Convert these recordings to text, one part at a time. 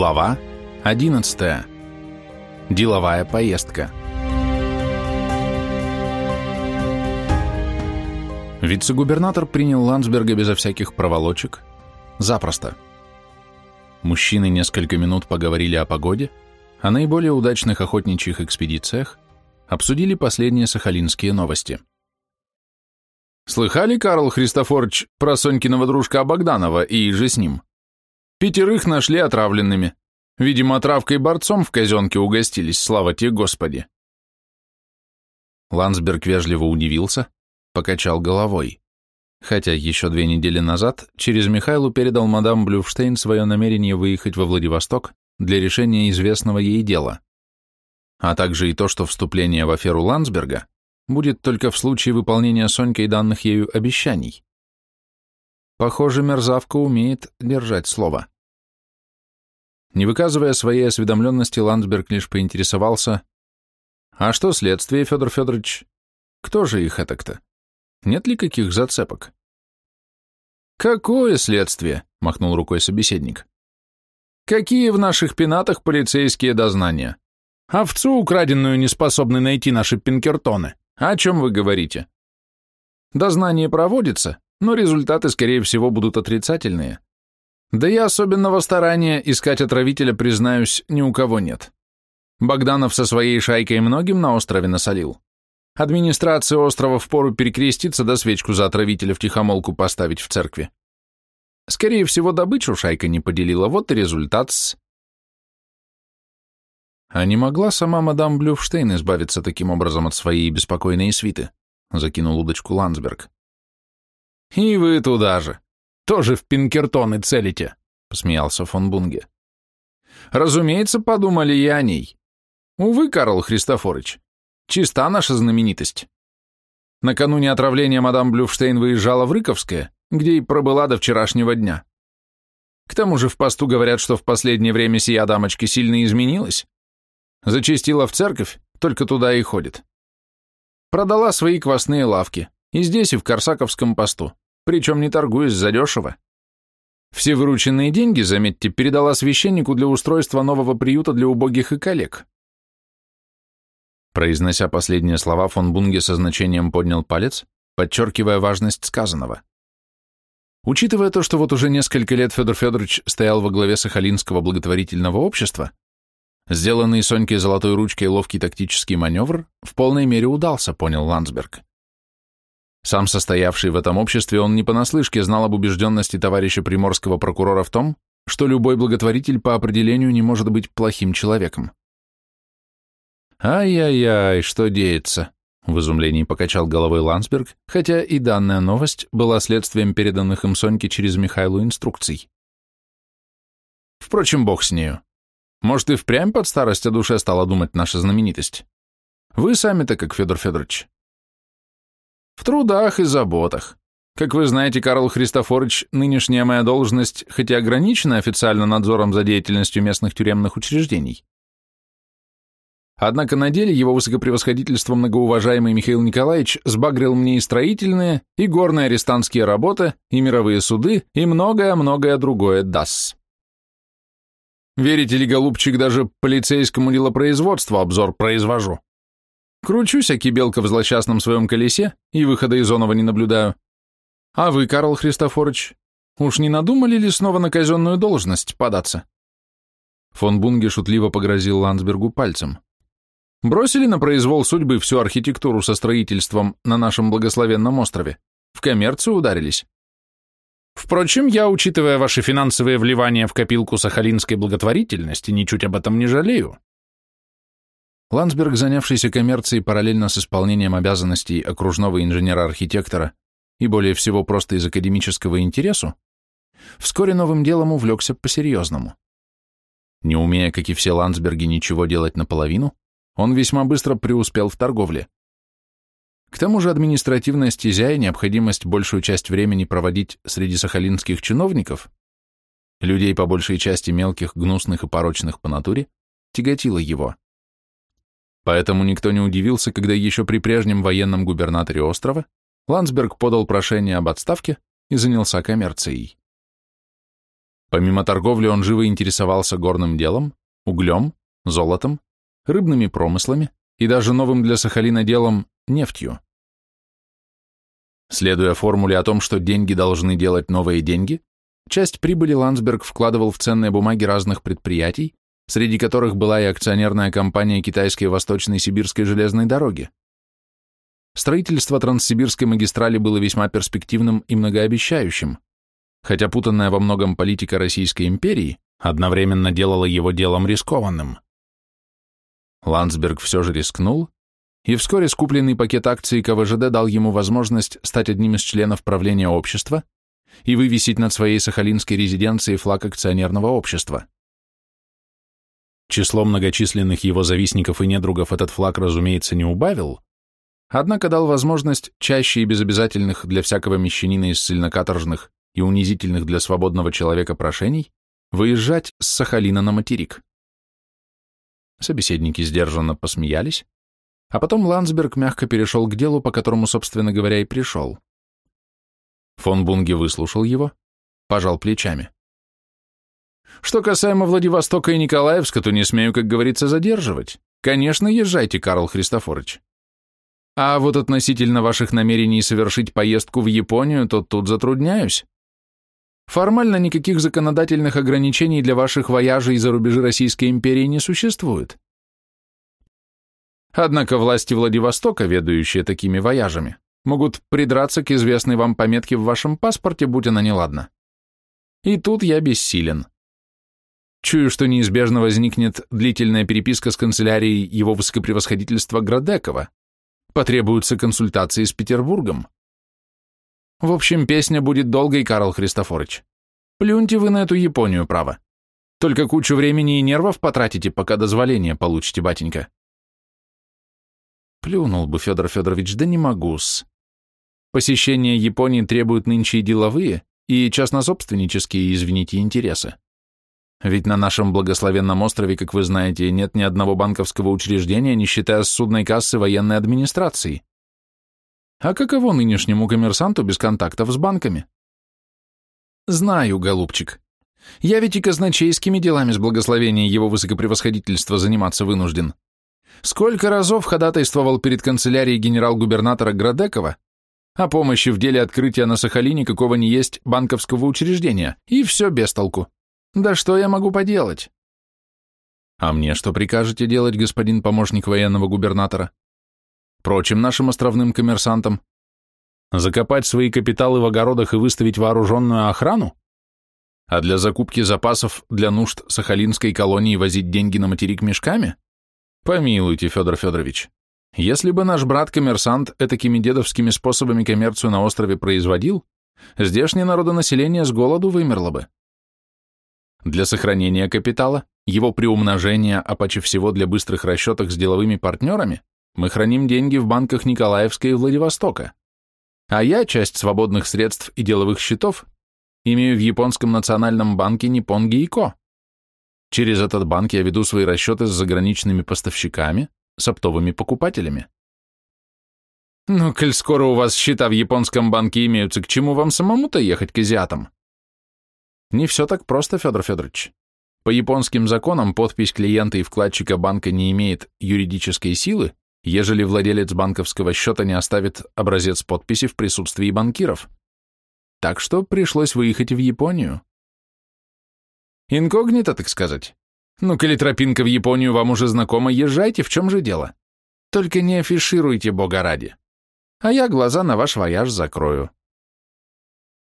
Глава 11. Деловая поездка. Вице-губернатор принял Ландсберга безо всяких проволочек. Запросто. Мужчины несколько минут поговорили о погоде, о наиболее удачных охотничьих экспедициях, обсудили последние сахалинские новости. «Слыхали, Карл Христофорович, про Сонькиного дружка Богданова и же с ним?» Пятерых нашли отравленными. Видимо, отравкой борцом в казенке угостились, слава тебе, Господи. Ландсберг вежливо удивился, покачал головой. Хотя еще две недели назад через Михайлу передал мадам Блюфштейн свое намерение выехать во Владивосток для решения известного ей дела, а также и то, что вступление в аферу Ландсберга будет только в случае выполнения Сонькой данных ею обещаний. Похоже, мерзавка умеет держать слово. Не выказывая своей осведомленности, Ландсберг лишь поинтересовался, «А что следствие, Федор Федорович? Кто же их это-то? Нет ли каких зацепок?» «Какое следствие?» — махнул рукой собеседник. «Какие в наших пенатах полицейские дознания? Овцу, украденную, не способны найти наши пинкертоны. О чем вы говорите? Дознание проводится, но результаты, скорее всего, будут отрицательные. Да и особенного старания искать отравителя, признаюсь, ни у кого нет. Богданов со своей шайкой многим на острове насолил. Администрация острова впору перекреститься да свечку за отравителя в тихомолку поставить в церкви. Скорее всего, добычу шайка не поделила, вот и результат с... А не могла сама мадам Блюфштейн избавиться таким образом от своей беспокойной свиты? Закинул удочку Ландсберг. «И вы туда же. Тоже в Пинкертоны целите», — посмеялся фон Бунге. «Разумеется, подумали и о ней. Увы, Карл Христофорович, чиста наша знаменитость. Накануне отравления мадам Блюфштейн выезжала в Рыковское, где и пробыла до вчерашнего дня. К тому же в посту говорят, что в последнее время сия дамочка сильно изменилась. Зачистила в церковь, только туда и ходит. Продала свои квасные лавки, и здесь, и в Корсаковском посту причем не торгуясь задешево. Все вырученные деньги, заметьте, передала священнику для устройства нового приюта для убогих и коллег. Произнося последние слова, фон Бунге со значением поднял палец, подчеркивая важность сказанного. Учитывая то, что вот уже несколько лет Федор Федорович стоял во главе Сахалинского благотворительного общества, сделанный Сонькой золотой ручкой ловкий тактический маневр в полной мере удался, понял Ландсберг. Сам состоявший в этом обществе, он не понаслышке знал об убежденности товарища приморского прокурора в том, что любой благотворитель по определению не может быть плохим человеком. «Ай-яй-яй, что деется?» — в изумлении покачал головой Ландсберг, хотя и данная новость была следствием переданных им Соньке через Михайлу инструкций. Впрочем, бог с нею. Может, и впрямь под старость о душе стала думать наша знаменитость. Вы сами-то как, Федор Федорович, в трудах и заботах. Как вы знаете, Карл Христофорович, нынешняя моя должность, хоть и ограничена официально надзором за деятельностью местных тюремных учреждений, Однако на деле его высокопревосходительство многоуважаемый Михаил Николаевич сбагрил мне и строительные, и горные арестантские работы, и мировые суды, и многое-многое другое дас. Верите ли, голубчик, даже полицейскому делопроизводству обзор произвожу. Кручусь, аки белка в злосчастном своем колесе, и выхода из онова не наблюдаю. А вы, Карл Христофорович, уж не надумали ли снова на казенную должность податься? Фон Бунге шутливо погрозил Ландсбергу пальцем. Бросили на произвол судьбы всю архитектуру со строительством на нашем благословенном острове. В коммерцию ударились. Впрочем, я, учитывая ваши финансовые вливания в копилку сахалинской благотворительности, ничуть об этом не жалею. Ландсберг, занявшийся коммерцией параллельно с исполнением обязанностей окружного инженера-архитектора и более всего просто из академического интересу, вскоре новым делом увлекся по-серьезному. Не умея, как и все Ландсберги, ничего делать наполовину, он весьма быстро преуспел в торговле. К тому же административная стезя и необходимость большую часть времени проводить среди сахалинских чиновников, людей по большей части мелких, гнусных и порочных по натуре, тяготила его. Поэтому никто не удивился, когда еще при прежнем военном губернаторе острова Ландсберг подал прошение об отставке и занялся коммерцией. Помимо торговли он живо интересовался горным делом, углем, золотом, рыбными промыслами и даже новым для Сахалина делом – нефтью. Следуя формуле о том, что деньги должны делать новые деньги, часть прибыли Ландсберг вкладывал в ценные бумаги разных предприятий, среди которых была и акционерная компания Китайской Восточной Сибирской железной дороги. Строительство Транссибирской магистрали было весьма перспективным и многообещающим, хотя путанная во многом политика Российской империи одновременно делала его делом рискованным. Ландсберг все же рискнул, и вскоре скупленный пакет акций КВЖД дал ему возможность стать одним из членов правления общества и вывесить над своей сахалинской резиденцией флаг акционерного общества. Число многочисленных его завистников и недругов этот флаг, разумеется, не убавил, однако дал возможность чаще и без обязательных для всякого мещанина из ссыльнокаторжных и унизительных для свободного человека прошений выезжать с Сахалина на материк. Собеседники сдержанно посмеялись, а потом Ландсберг мягко перешел к делу, по которому, собственно говоря, и пришел. Фон Бунге выслушал его, пожал плечами. Что касаемо Владивостока и Николаевска, то не смею, как говорится, задерживать. Конечно, езжайте, Карл Христофорович. А вот относительно ваших намерений совершить поездку в Японию, то тут затрудняюсь. Формально никаких законодательных ограничений для ваших вояжей за рубежи Российской империи не существует. Однако власти Владивостока, ведающие такими вояжами, могут придраться к известной вам пометке в вашем паспорте, будь она неладна. И тут я бессилен. Чую, что неизбежно возникнет длительная переписка с канцелярией его высокопревосходительства Градекова. Потребуются консультации с Петербургом. В общем, песня будет долгой, Карл Христофорович. Плюньте вы на эту Японию, право. Только кучу времени и нервов потратите, пока дозволение получите, батенька. Плюнул бы, Федор Федорович, да не могу-с. Посещение Японии требует нынче и деловые, и частнособственнические, извините, интересы. Ведь на нашем благословенном острове, как вы знаете, нет ни одного банковского учреждения, не считая судной кассы военной администрации. А каково нынешнему коммерсанту без контактов с банками? Знаю, голубчик. Я ведь и казначейскими делами с благословения его высокопревосходительства заниматься вынужден. Сколько разов ходатайствовал перед канцелярией генерал-губернатора Градекова о помощи в деле открытия на Сахалине какого ни есть банковского учреждения, и все без толку. Да что я могу поделать? А мне что прикажете делать, господин помощник военного губернатора? прочим нашим островным коммерсантам? Закопать свои капиталы в огородах и выставить вооруженную охрану? А для закупки запасов для нужд Сахалинской колонии возить деньги на материк мешками? Помилуйте, Федор Федорович. Если бы наш брат-коммерсант этакими дедовскими способами коммерцию на острове производил, здешнее народонаселение с голоду вымерло бы. Для сохранения капитала, его приумножения, а почти всего для быстрых расчетов с деловыми партнерами, мы храним деньги в банках Николаевска и Владивостока. А я часть свободных средств и деловых счетов имею в японском национальном банке Ниппонги Ико. Через этот банк я веду свои расчеты с заграничными поставщиками, с оптовыми покупателями. Ну, коль скоро у вас счета в японском банке имеются, к чему вам самому-то ехать к азиатам? Не все так просто, Федор Федорович. По японским законам подпись клиента и вкладчика банка не имеет юридической силы, ежели владелец банковского счета не оставит образец подписи в присутствии банкиров. Так что пришлось выехать в Японию. Инкогнито, так сказать. Ну, коли тропинка в Японию вам уже знакома, езжайте, в чем же дело? Только не афишируйте, бога ради. А я глаза на ваш вояж закрою.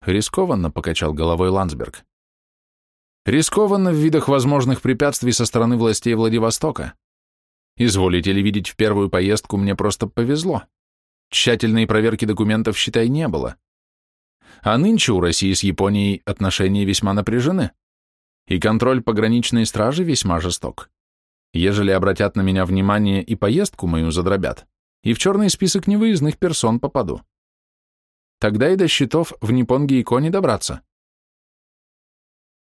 Рискованно покачал головой Ландсберг. Рискованно в видах возможных препятствий со стороны властей Владивостока. Изволите ли видеть, в первую поездку мне просто повезло. Тщательной проверки документов, считай, не было. А нынче у России с Японией отношения весьма напряжены, и контроль пограничной стражи весьма жесток. Ежели обратят на меня внимание и поездку мою задробят, и в черный список невыездных персон попаду. Тогда и до счетов в Ниппонге и Коне добраться.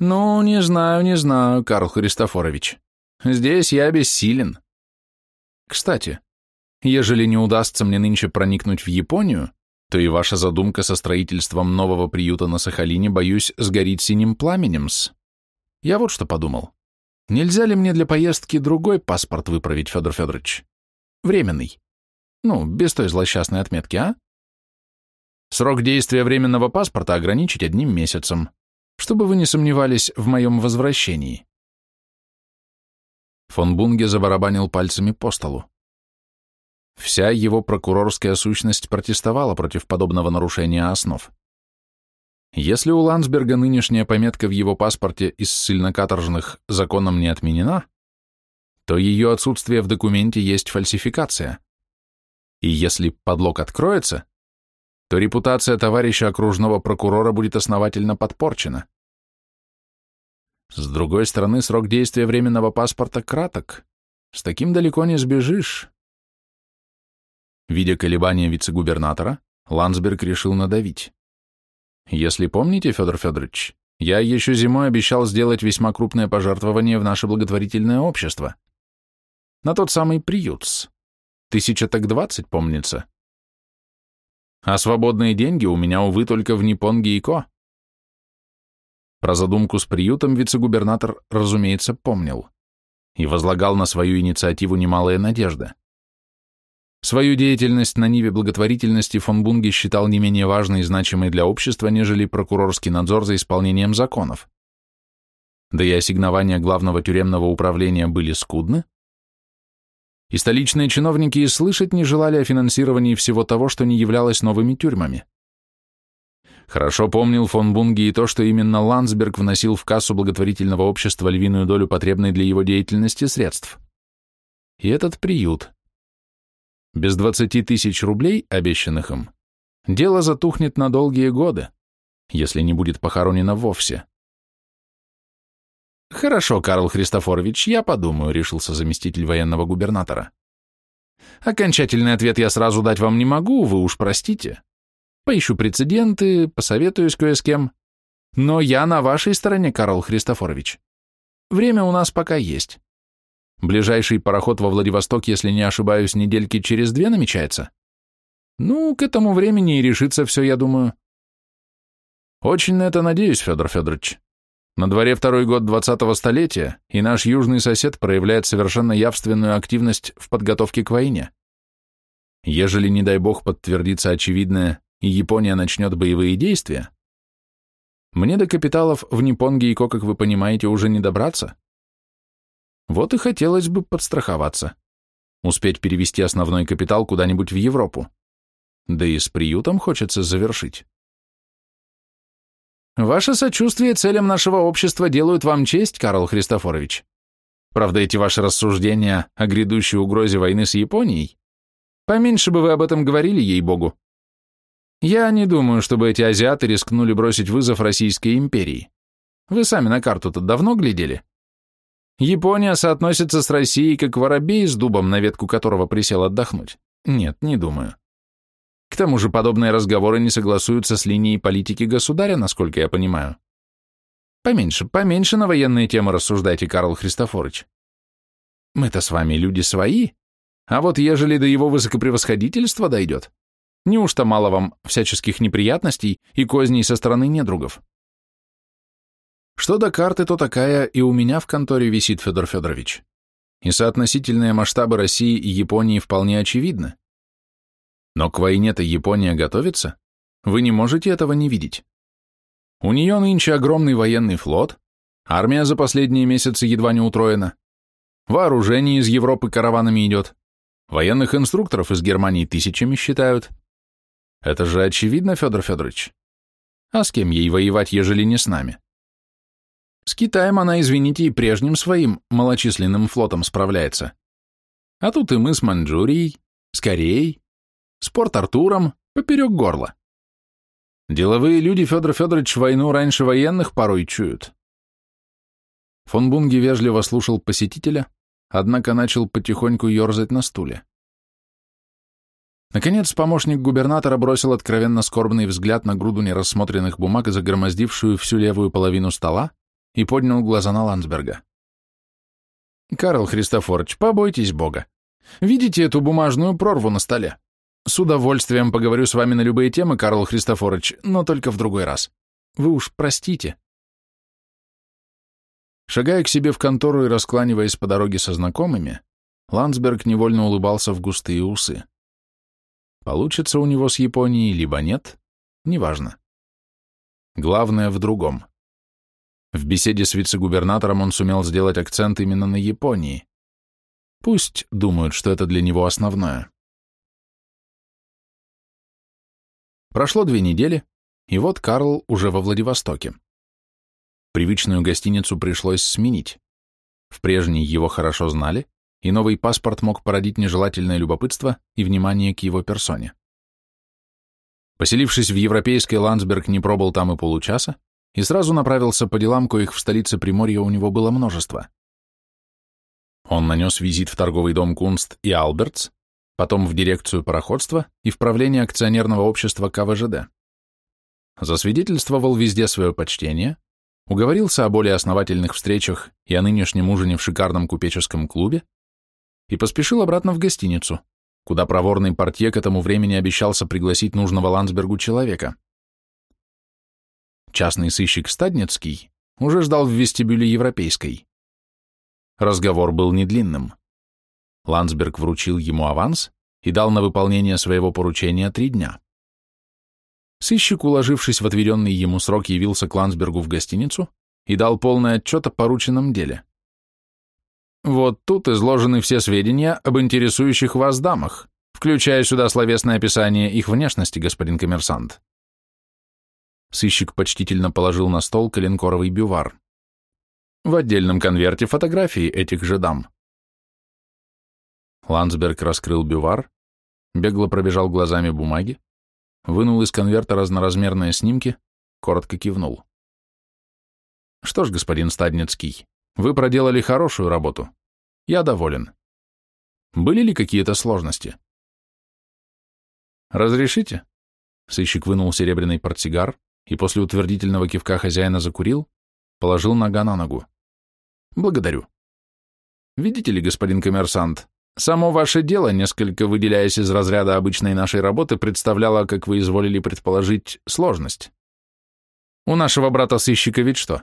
Ну, не знаю, не знаю, Карл Христофорович. Здесь я бессилен. Кстати, ежели не удастся мне нынче проникнуть в Японию, то и ваша задумка со строительством нового приюта на Сахалине, боюсь, сгорит синим пламенем-с. Я вот что подумал. Нельзя ли мне для поездки другой паспорт выправить, Федор Федорович? Временный. Ну, без той злосчастной отметки, а? Срок действия временного паспорта ограничить одним месяцем, чтобы вы не сомневались в моем возвращении. Фон Бунге забарабанил пальцами по столу. Вся его прокурорская сущность протестовала против подобного нарушения основ. Если у Ландсберга нынешняя пометка в его паспорте из ссыльно-каторжных законом не отменена, то ее отсутствие в документе есть фальсификация. И если подлог откроется, то репутация товарища окружного прокурора будет основательно подпорчена. С другой стороны, срок действия временного паспорта краток. С таким далеко не сбежишь. Видя колебания вице-губернатора, Ландсберг решил надавить. Если помните, Федор Федорович, я еще зимой обещал сделать весьма крупное пожертвование в наше благотворительное общество. На тот самый приют. Тысяча так двадцать, помнится. А свободные деньги у меня, увы, только в Ниппонге и Ко. Про задумку с приютом вице-губернатор, разумеется, помнил и возлагал на свою инициативу немалые надежды. Свою деятельность на Ниве благотворительности фон Бунге считал не менее важной и значимой для общества, нежели прокурорский надзор за исполнением законов. Да и ассигнования главного тюремного управления были скудны, и столичные чиновники и слышать не желали о финансировании всего того, что не являлось новыми тюрьмами. Хорошо помнил фон Бунги и то, что именно Ландсберг вносил в кассу благотворительного общества львиную долю потребной для его деятельности средств. И этот приют. Без 20 тысяч рублей, обещанных им, дело затухнет на долгие годы, если не будет похоронено вовсе. «Хорошо, Карл Христофорович, я подумаю», — решился заместитель военного губернатора. «Окончательный ответ я сразу дать вам не могу, вы уж простите. Поищу прецеденты, посоветуюсь кое с кем. Но я на вашей стороне, Карл Христофорович. Время у нас пока есть. Ближайший пароход во Владивосток, если не ошибаюсь, недельки через две намечается. Ну, к этому времени и решится все, я думаю. Очень на это надеюсь, Федор Федорович. На дворе второй год двадцатого столетия, и наш южный сосед проявляет совершенно явственную активность в подготовке к войне. Ежели, не дай бог, подтвердится очевидное, и Япония начнет боевые действия, мне до капиталов в Ниппонге и Ко, как вы понимаете, уже не добраться. Вот и хотелось бы подстраховаться. Успеть перевести основной капитал куда-нибудь в Европу. Да и с приютом хочется завершить. Ваше сочувствие целям нашего общества делают вам честь, Карл Христофорович. Правда, эти ваши рассуждения о грядущей угрозе войны с Японией, поменьше бы вы об этом говорили, ей-богу. Я не думаю, чтобы эти азиаты рискнули бросить вызов Российской империи. Вы сами на карту-то давно глядели? Япония соотносится с Россией как воробей с дубом, на ветку которого присел отдохнуть. Нет, не думаю. Тому же подобные разговоры не согласуются с линией политики государя, насколько я понимаю. Поменьше, поменьше на военные темы рассуждайте, Карл Христофорович. Мы-то с вами люди свои, а вот ежели до его высокопревосходительства дойдет, неужто мало вам всяческих неприятностей и козней со стороны недругов? Что до карты, то такая и у меня в конторе висит, Федор Федорович. И соотносительные масштабы России и Японии вполне очевидны. Но к войне-то Япония готовится. Вы не можете этого не видеть. У нее нынче огромный военный флот, армия за последние месяцы едва не утроена, вооружение из Европы караванами идет, военных инструкторов из Германии тысячами считают. Это же очевидно, Федор Федорович. А с кем ей воевать, ежели не с нами? С Китаем она, извините, и прежним своим малочисленным флотом справляется. А тут и мы с Маньчжурией, с Кореей, с Порт-Артуром, поперек горла. Деловые люди, Федор Федорович, войну раньше военных порой чуют. Фон Бунги вежливо слушал посетителя, однако начал потихоньку ерзать на стуле. Наконец, помощник губернатора бросил откровенно скорбный взгляд на груду нерассмотренных бумаг, загромоздившую всю левую половину стола, и поднял глаза на Ландсберга. «Карл Христофорович, побойтесь Бога. Видите эту бумажную прорву на столе? С удовольствием поговорю с вами на любые темы, Карл Христофорович, но только в другой раз. Вы уж простите». Шагая к себе в контору и раскланиваясь по дороге со знакомыми, Ландсберг невольно улыбался в густые усы. Получится у него с Японией, либо нет, неважно. Главное в другом. В беседе с вице-губернатором он сумел сделать акцент именно на Японии. Пусть думают, что это для него основное. Прошло две недели, и вот Карл уже во Владивостоке. Привычную гостиницу пришлось сменить. В прежней его хорошо знали, и новый паспорт мог породить нежелательное любопытство и внимание к его персоне. Поселившись в европейской, Ландсберг не пробыл там и получаса, и сразу направился по делам, коих в столице Приморья у него было множество. Он нанес визит в торговый дом Кунст и Албертс, потом в дирекцию пароходства и в правление акционерного общества КВЖД. Засвидетельствовал везде свое почтение, уговорился о более основательных встречах и о нынешнем ужине в шикарном купеческом клубе и поспешил обратно в гостиницу, куда проворный портье к этому времени обещался пригласить нужного Ландсбергу человека. Частный сыщик Стадницкий уже ждал в вестибюле Европейской. Разговор был недлинным. Ландсберг вручил ему аванс и дал на выполнение своего поручения три дня. Сыщик, уложившись в отведенный ему срок, явился к Ландсбергу в гостиницу и дал полный отчет о порученном деле. Вот тут изложены все сведения об интересующих вас дамах, включая сюда словесное описание их внешности, господин коммерсант. Сыщик почтительно положил на стол коленкоровый бювар. В отдельном конверте фотографии этих же дам. Ландсберг раскрыл бювар, бегло пробежал глазами бумаги, вынул из конверта разноразмерные снимки, коротко кивнул. Что ж, господин Стадницкий, вы проделали хорошую работу. Я доволен. Были ли какие-то сложности? Разрешите? Сыщик вынул серебряный портсигар и после утвердительного кивка хозяина закурил, положил нога на ногу. Благодарю. Видите ли, господин коммерсант, само ваше дело, несколько выделяясь из разряда обычной нашей работы, представляло, как вы изволили предположить, сложность. У нашего брата-сыщика ведь что?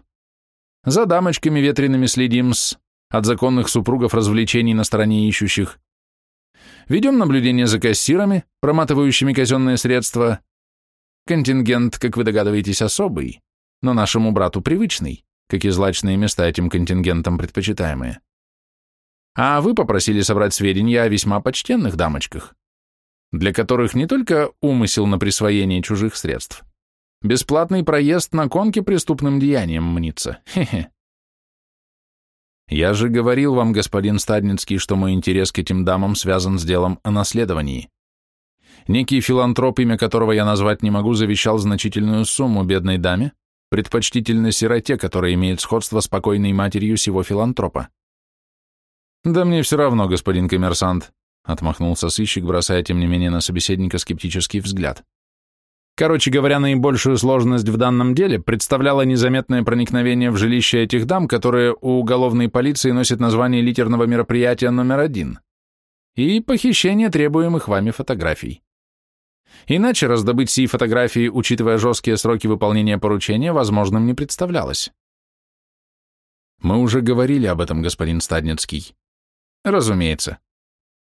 За дамочками ветреными следим с... От законных супругов развлечений на стороне ищущих. Ведем наблюдение за кассирами, проматывающими казенные средства. Контингент, как вы догадываетесь, особый, но нашему брату привычный как и злачные места этим контингентом предпочитаемые. А вы попросили собрать сведения о весьма почтенных дамочках, для которых не только умысел на присвоение чужих средств, бесплатный проезд на конке преступным деянием мнится. Хе-хе. Я же говорил вам, господин Стадницкий, что мой интерес к этим дамам связан с делом о наследовании. Некий филантроп, имя которого я назвать не могу, завещал значительную сумму бедной даме, предпочтительно сироте, которая имеет сходство с покойной матерью сего филантропа. «Да мне все равно, господин коммерсант», — отмахнулся сыщик, бросая, тем не менее, на собеседника скептический взгляд. Короче говоря, наибольшую сложность в данном деле представляло незаметное проникновение в жилище этих дам, которые у уголовной полиции носят название литерного мероприятия номер один, и похищение требуемых вами фотографий. Иначе раздобыть сии фотографии, учитывая жесткие сроки выполнения поручения, возможным не представлялось. Мы уже говорили об этом, господин Стадницкий. Разумеется.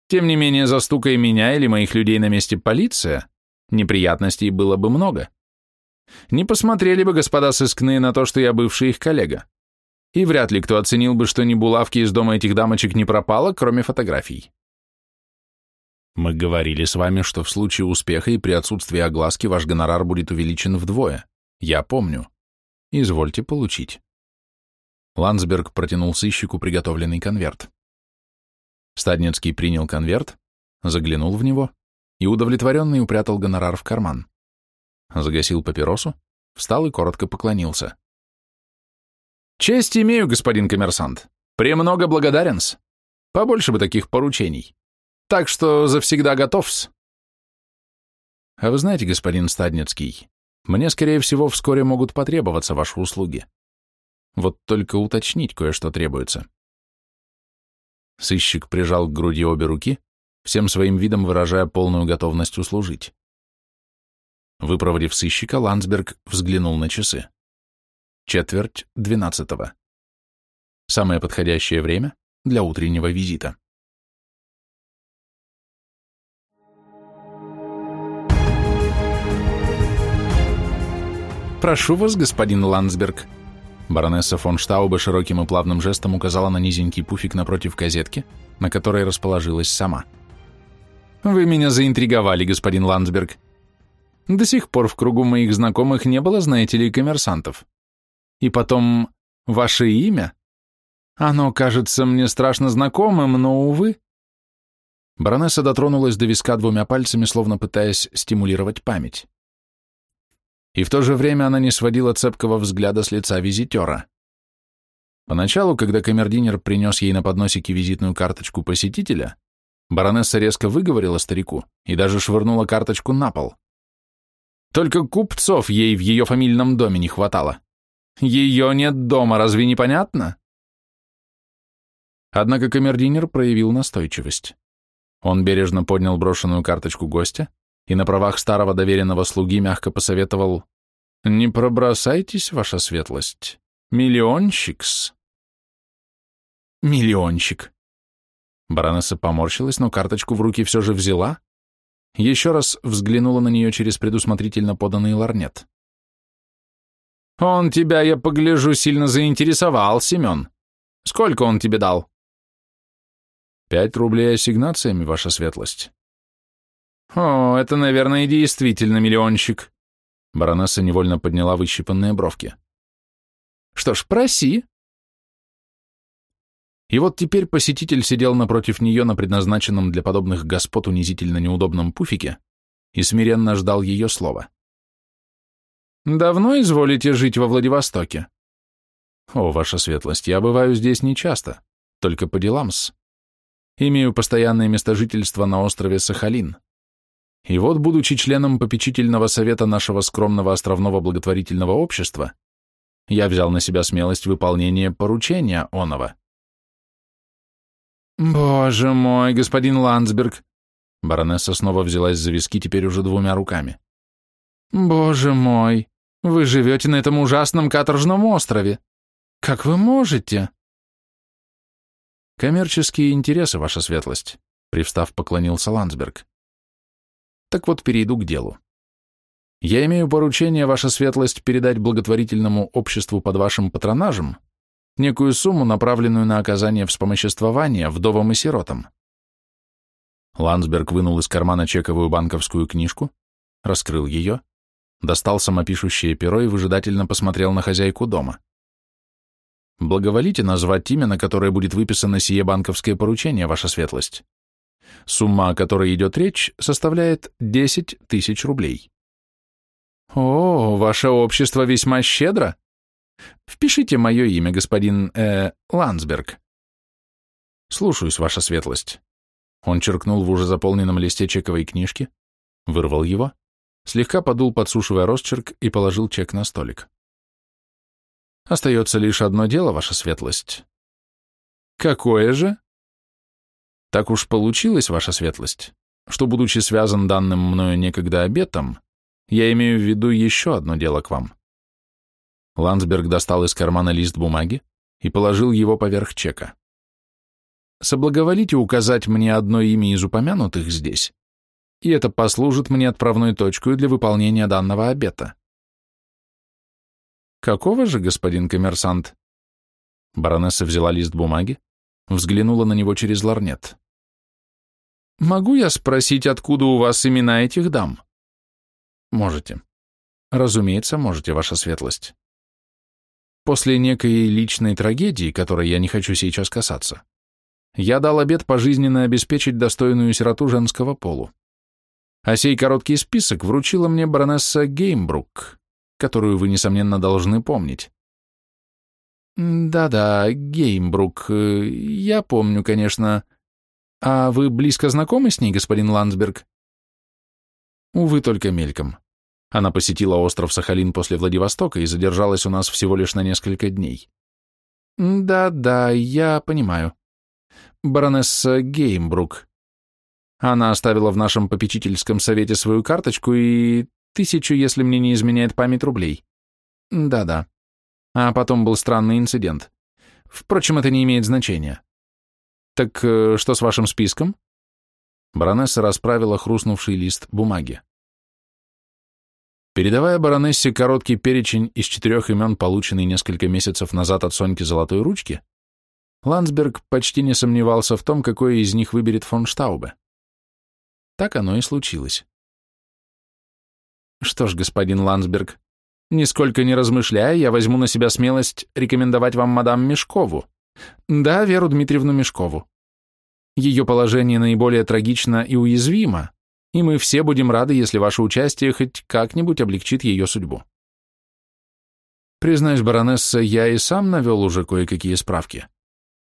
Тем не менее, застукая меня или моих людей на месте полиция, неприятностей было бы много. Не посмотрели бы господа сыскные на то, что я бывший их коллега. И вряд ли кто оценил бы, что ни булавки из дома этих дамочек не пропало, кроме фотографий. Мы говорили с вами, что в случае успеха и при отсутствии огласки ваш гонорар будет увеличен вдвое. Я помню. Извольте получить. Ландсберг протянул сыщику приготовленный конверт. Стадницкий принял конверт, заглянул в него и удовлетворенный упрятал гонорар в карман. Загасил папиросу, встал и коротко поклонился. «Честь имею, господин коммерсант. Премного благодарен-с. Побольше бы таких поручений. Так что завсегда готов-с. А вы знаете, господин Стадницкий, мне, скорее всего, вскоре могут потребоваться ваши услуги. Вот только уточнить кое-что требуется. Сыщик прижал к груди обе руки, всем своим видом выражая полную готовность услужить. Выпроводив сыщика, Ландсберг взглянул на часы. Четверть двенадцатого. Самое подходящее время для утреннего визита. «Прошу вас, господин Ландсберг». Баронесса фон Штаубе широким и плавным жестом указала на низенький пуфик напротив газетки, на которой расположилась сама. «Вы меня заинтриговали, господин Ландсберг. До сих пор в кругу моих знакомых не было, знаете ли, коммерсантов. И потом, ваше имя? Оно кажется мне страшно знакомым, но, увы...» Баронесса дотронулась до виска двумя пальцами, словно пытаясь стимулировать память и в то же время она не сводила цепкого взгляда с лица визитера. Поначалу, когда камердинер принес ей на подносике визитную карточку посетителя, баронесса резко выговорила старику и даже швырнула карточку на пол. Только купцов ей в ее фамильном доме не хватало. Ее нет дома, разве не понятно? Однако камердинер проявил настойчивость. Он бережно поднял брошенную карточку гостя, и на правах старого доверенного слуги мягко посоветовал «Не пробросайтесь, ваша светлость, миллионщикс». «Миллионщик». Баронесса поморщилась, но карточку в руки все же взяла, еще раз взглянула на нее через предусмотрительно поданный ларнет. «Он тебя, я погляжу, сильно заинтересовал, Семен. Сколько он тебе дал?» «Пять рублей ассигнациями, ваша светлость». «О, это, наверное, действительно миллионщик». Баронесса невольно подняла выщипанные бровки. «Что ж, проси». И вот теперь посетитель сидел напротив нее на предназначенном для подобных господ унизительно неудобном пуфике и смиренно ждал ее слова. «Давно изволите жить во Владивостоке?» «О, ваша светлость, я бываю здесь нечасто, только по делам-с. Имею постоянное место жительства на острове Сахалин. И вот, будучи членом попечительного совета нашего скромного островного благотворительного общества, я взял на себя смелость выполнения поручения оного. «Боже мой, господин Ландсберг!» Баронесса снова взялась за виски теперь уже двумя руками. «Боже мой, вы живете на этом ужасном каторжном острове! Как вы можете?» «Коммерческие интересы, ваша светлость», — привстав, поклонился Ландсберг. Так вот, перейду к делу. Я имею поручение, ваша светлость, передать благотворительному обществу под вашим патронажем некую сумму, направленную на оказание вспомоществования вдовам и сиротам. Ландсберг вынул из кармана чековую банковскую книжку, раскрыл ее, достал самопишущее перо и выжидательно посмотрел на хозяйку дома. «Благоволите назвать имя, на которое будет выписано сие банковское поручение, ваша светлость?» Сумма, о которой идет речь, составляет 10 тысяч рублей. О, ваше общество весьма щедро. Впишите мое имя, господин, э, Ландсберг. Слушаюсь, ваша светлость. Он черкнул в уже заполненном листе чековой книжки, вырвал его, слегка подул, подсушивая росчерк, и положил чек на столик. Остается лишь одно дело, ваша светлость. Какое же? Так уж получилось, ваша светлость, что, будучи связан данным мною некогда обетом, я имею в виду еще одно дело к вам. Ландсберг достал из кармана лист бумаги и положил его поверх чека. Соблаговолите указать мне одно имя из упомянутых здесь, и это послужит мне отправной точкой для выполнения данного обета. Какого же, господин коммерсант? Баронесса взяла лист бумаги, взглянула на него через ларнет. «Могу я спросить, откуда у вас имена этих дам?» «Можете. Разумеется, можете, ваша светлость. После некой личной трагедии, которой я не хочу сейчас касаться, я дал обет пожизненно обеспечить достойную сироту женского полу. А сей короткий список вручила мне баронесса Геймбрук, которую вы, несомненно, должны помнить. «Да-да, Геймбрук. Э, я помню, конечно. А вы близко знакомы с ней, господин Ландсберг?» «Увы, только мельком. Она посетила остров Сахалин после Владивостока и задержалась у нас всего лишь на несколько дней». «Да-да, я понимаю. Баронесса Геймбрук. Она оставила в нашем попечительском совете свою карточку и тысячу, если мне не изменяет память, рублей. Да-да. А потом был странный инцидент. Впрочем, это не имеет значения. Так э, что с вашим списком? Баронесса расправила хрустнувший лист бумаги. Передавая баронессе короткий перечень из четырех имен, полученный несколько месяцев назад от Соньки Золотой Ручки, Ландсберг почти не сомневался в том, какое из них выберет фон Штаубе. Так оно и случилось. Что ж, господин Ландсберг, нисколько не размышляя, я возьму на себя смелость рекомендовать вам мадам Мешкову. Да, Веру Дмитриевну Мешкову. Ее положение наиболее трагично и уязвимо, и мы все будем рады, если ваше участие хоть как-нибудь облегчит ее судьбу. Признаюсь, баронесса, я и сам навел уже кое-какие справки,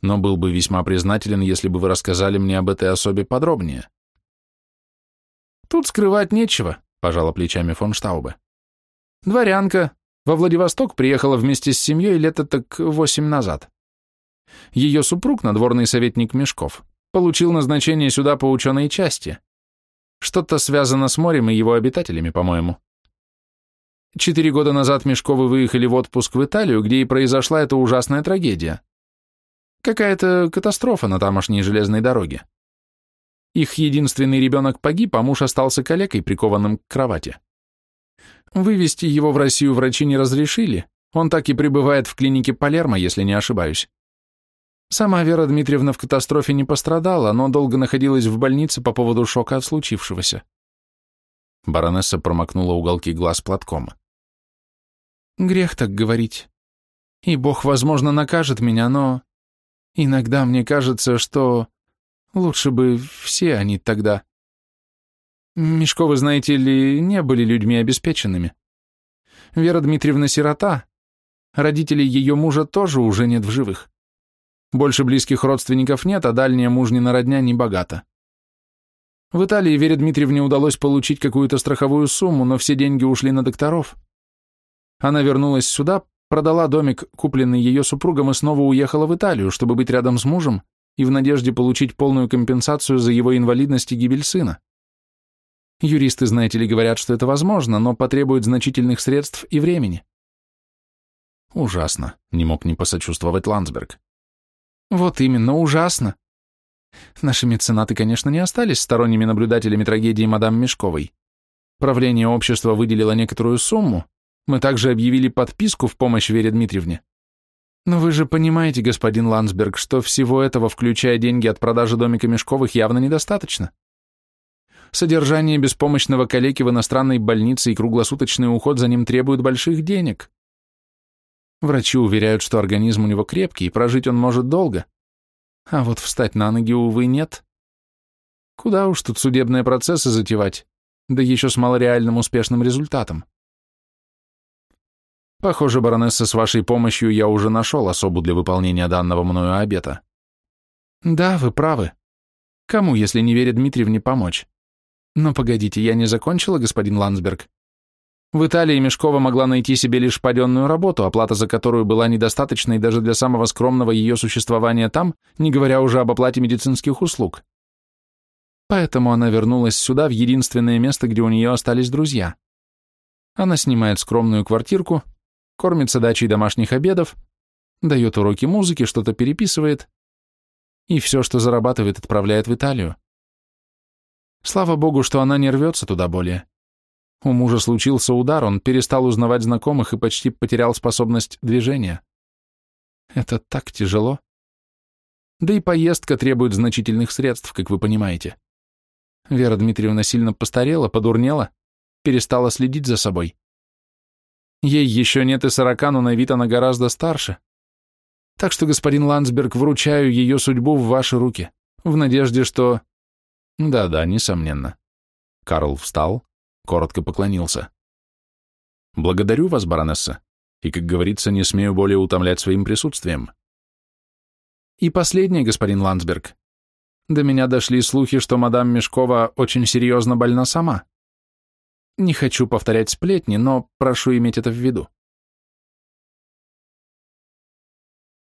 но был бы весьма признателен, если бы вы рассказали мне об этой особе подробнее. Тут скрывать нечего, пожала плечами фон Штаубе. Дворянка, во Владивосток приехала вместе с семьей лет так восемь назад. Ее супруг, надворный советник Мешков, получил назначение сюда по ученой части. Что-то связано с морем и его обитателями, по-моему. Четыре года назад Мешковы выехали в отпуск в Италию, где и произошла эта ужасная трагедия. Какая-то катастрофа на тамошней железной дороге. Их единственный ребенок погиб, а муж остался калекой, прикованным к кровати. Вывести его в Россию врачи не разрешили, он так и пребывает в клинике Палермо, если не ошибаюсь. Сама Вера Дмитриевна в катастрофе не пострадала, но долго находилась в больнице по поводу шока от случившегося. Баронесса промокнула уголки глаз платком. Грех так говорить. И Бог, возможно, накажет меня, но иногда мне кажется, что лучше бы все они тогда. Мешковы, знаете ли, не были людьми обеспеченными. Вера Дмитриевна сирота, родителей ее мужа тоже уже нет в живых. Больше близких родственников нет, а дальняя мужнина родня не богата. В Италии Вере Дмитриевне удалось получить какую-то страховую сумму, но все деньги ушли на докторов. Она вернулась сюда, продала домик, купленный ее супругом, и снова уехала в Италию, чтобы быть рядом с мужем и в надежде получить полную компенсацию за его инвалидность и гибель сына. Юристы, знаете ли, говорят, что это возможно, но потребует значительных средств и времени. Ужасно, не мог не посочувствовать Ландсберг. Вот именно, ужасно. Наши меценаты, конечно, не остались сторонними наблюдателями трагедии мадам Мешковой. Правление общества выделило некоторую сумму. Мы также объявили подписку в помощь Вере Дмитриевне. Но вы же понимаете, господин Ландсберг, что всего этого, включая деньги от продажи домика Мешковых, явно недостаточно. Содержание беспомощного калеки в иностранной больнице и круглосуточный уход за ним требуют больших денег. Врачи уверяют, что организм у него крепкий, и прожить он может долго. А вот встать на ноги, увы, нет. Куда уж тут судебные процессы затевать, да еще с малореальным успешным результатом. Похоже, баронесса, с вашей помощью я уже нашел особу для выполнения данного мною обета. Да, вы правы. Кому, если не верит Дмитриевне, помочь? Но погодите, я не закончила, господин Ландсберг. В Италии Мешкова могла найти себе лишь паденную работу, оплата за которую была недостаточной даже для самого скромного ее существования там, не говоря уже об оплате медицинских услуг. Поэтому она вернулась сюда, в единственное место, где у нее остались друзья. Она снимает скромную квартирку, кормится дачей домашних обедов, дает уроки музыки, что-то переписывает, и все, что зарабатывает, отправляет в Италию. Слава богу, что она не рвется туда более. У мужа случился удар, он перестал узнавать знакомых и почти потерял способность движения. Это так тяжело. Да и поездка требует значительных средств, как вы понимаете. Вера Дмитриевна сильно постарела, подурнела, перестала следить за собой. Ей еще нет и сорока, но на вид она гораздо старше. Так что, господин Ландсберг, вручаю ее судьбу в ваши руки, в надежде, что... Да-да, несомненно. Карл встал, коротко поклонился. «Благодарю вас, баронесса, и, как говорится, не смею более утомлять своим присутствием». «И последнее, господин Ландсберг. До меня дошли слухи, что мадам Мешкова очень серьезно больна сама. Не хочу повторять сплетни, но прошу иметь это в виду».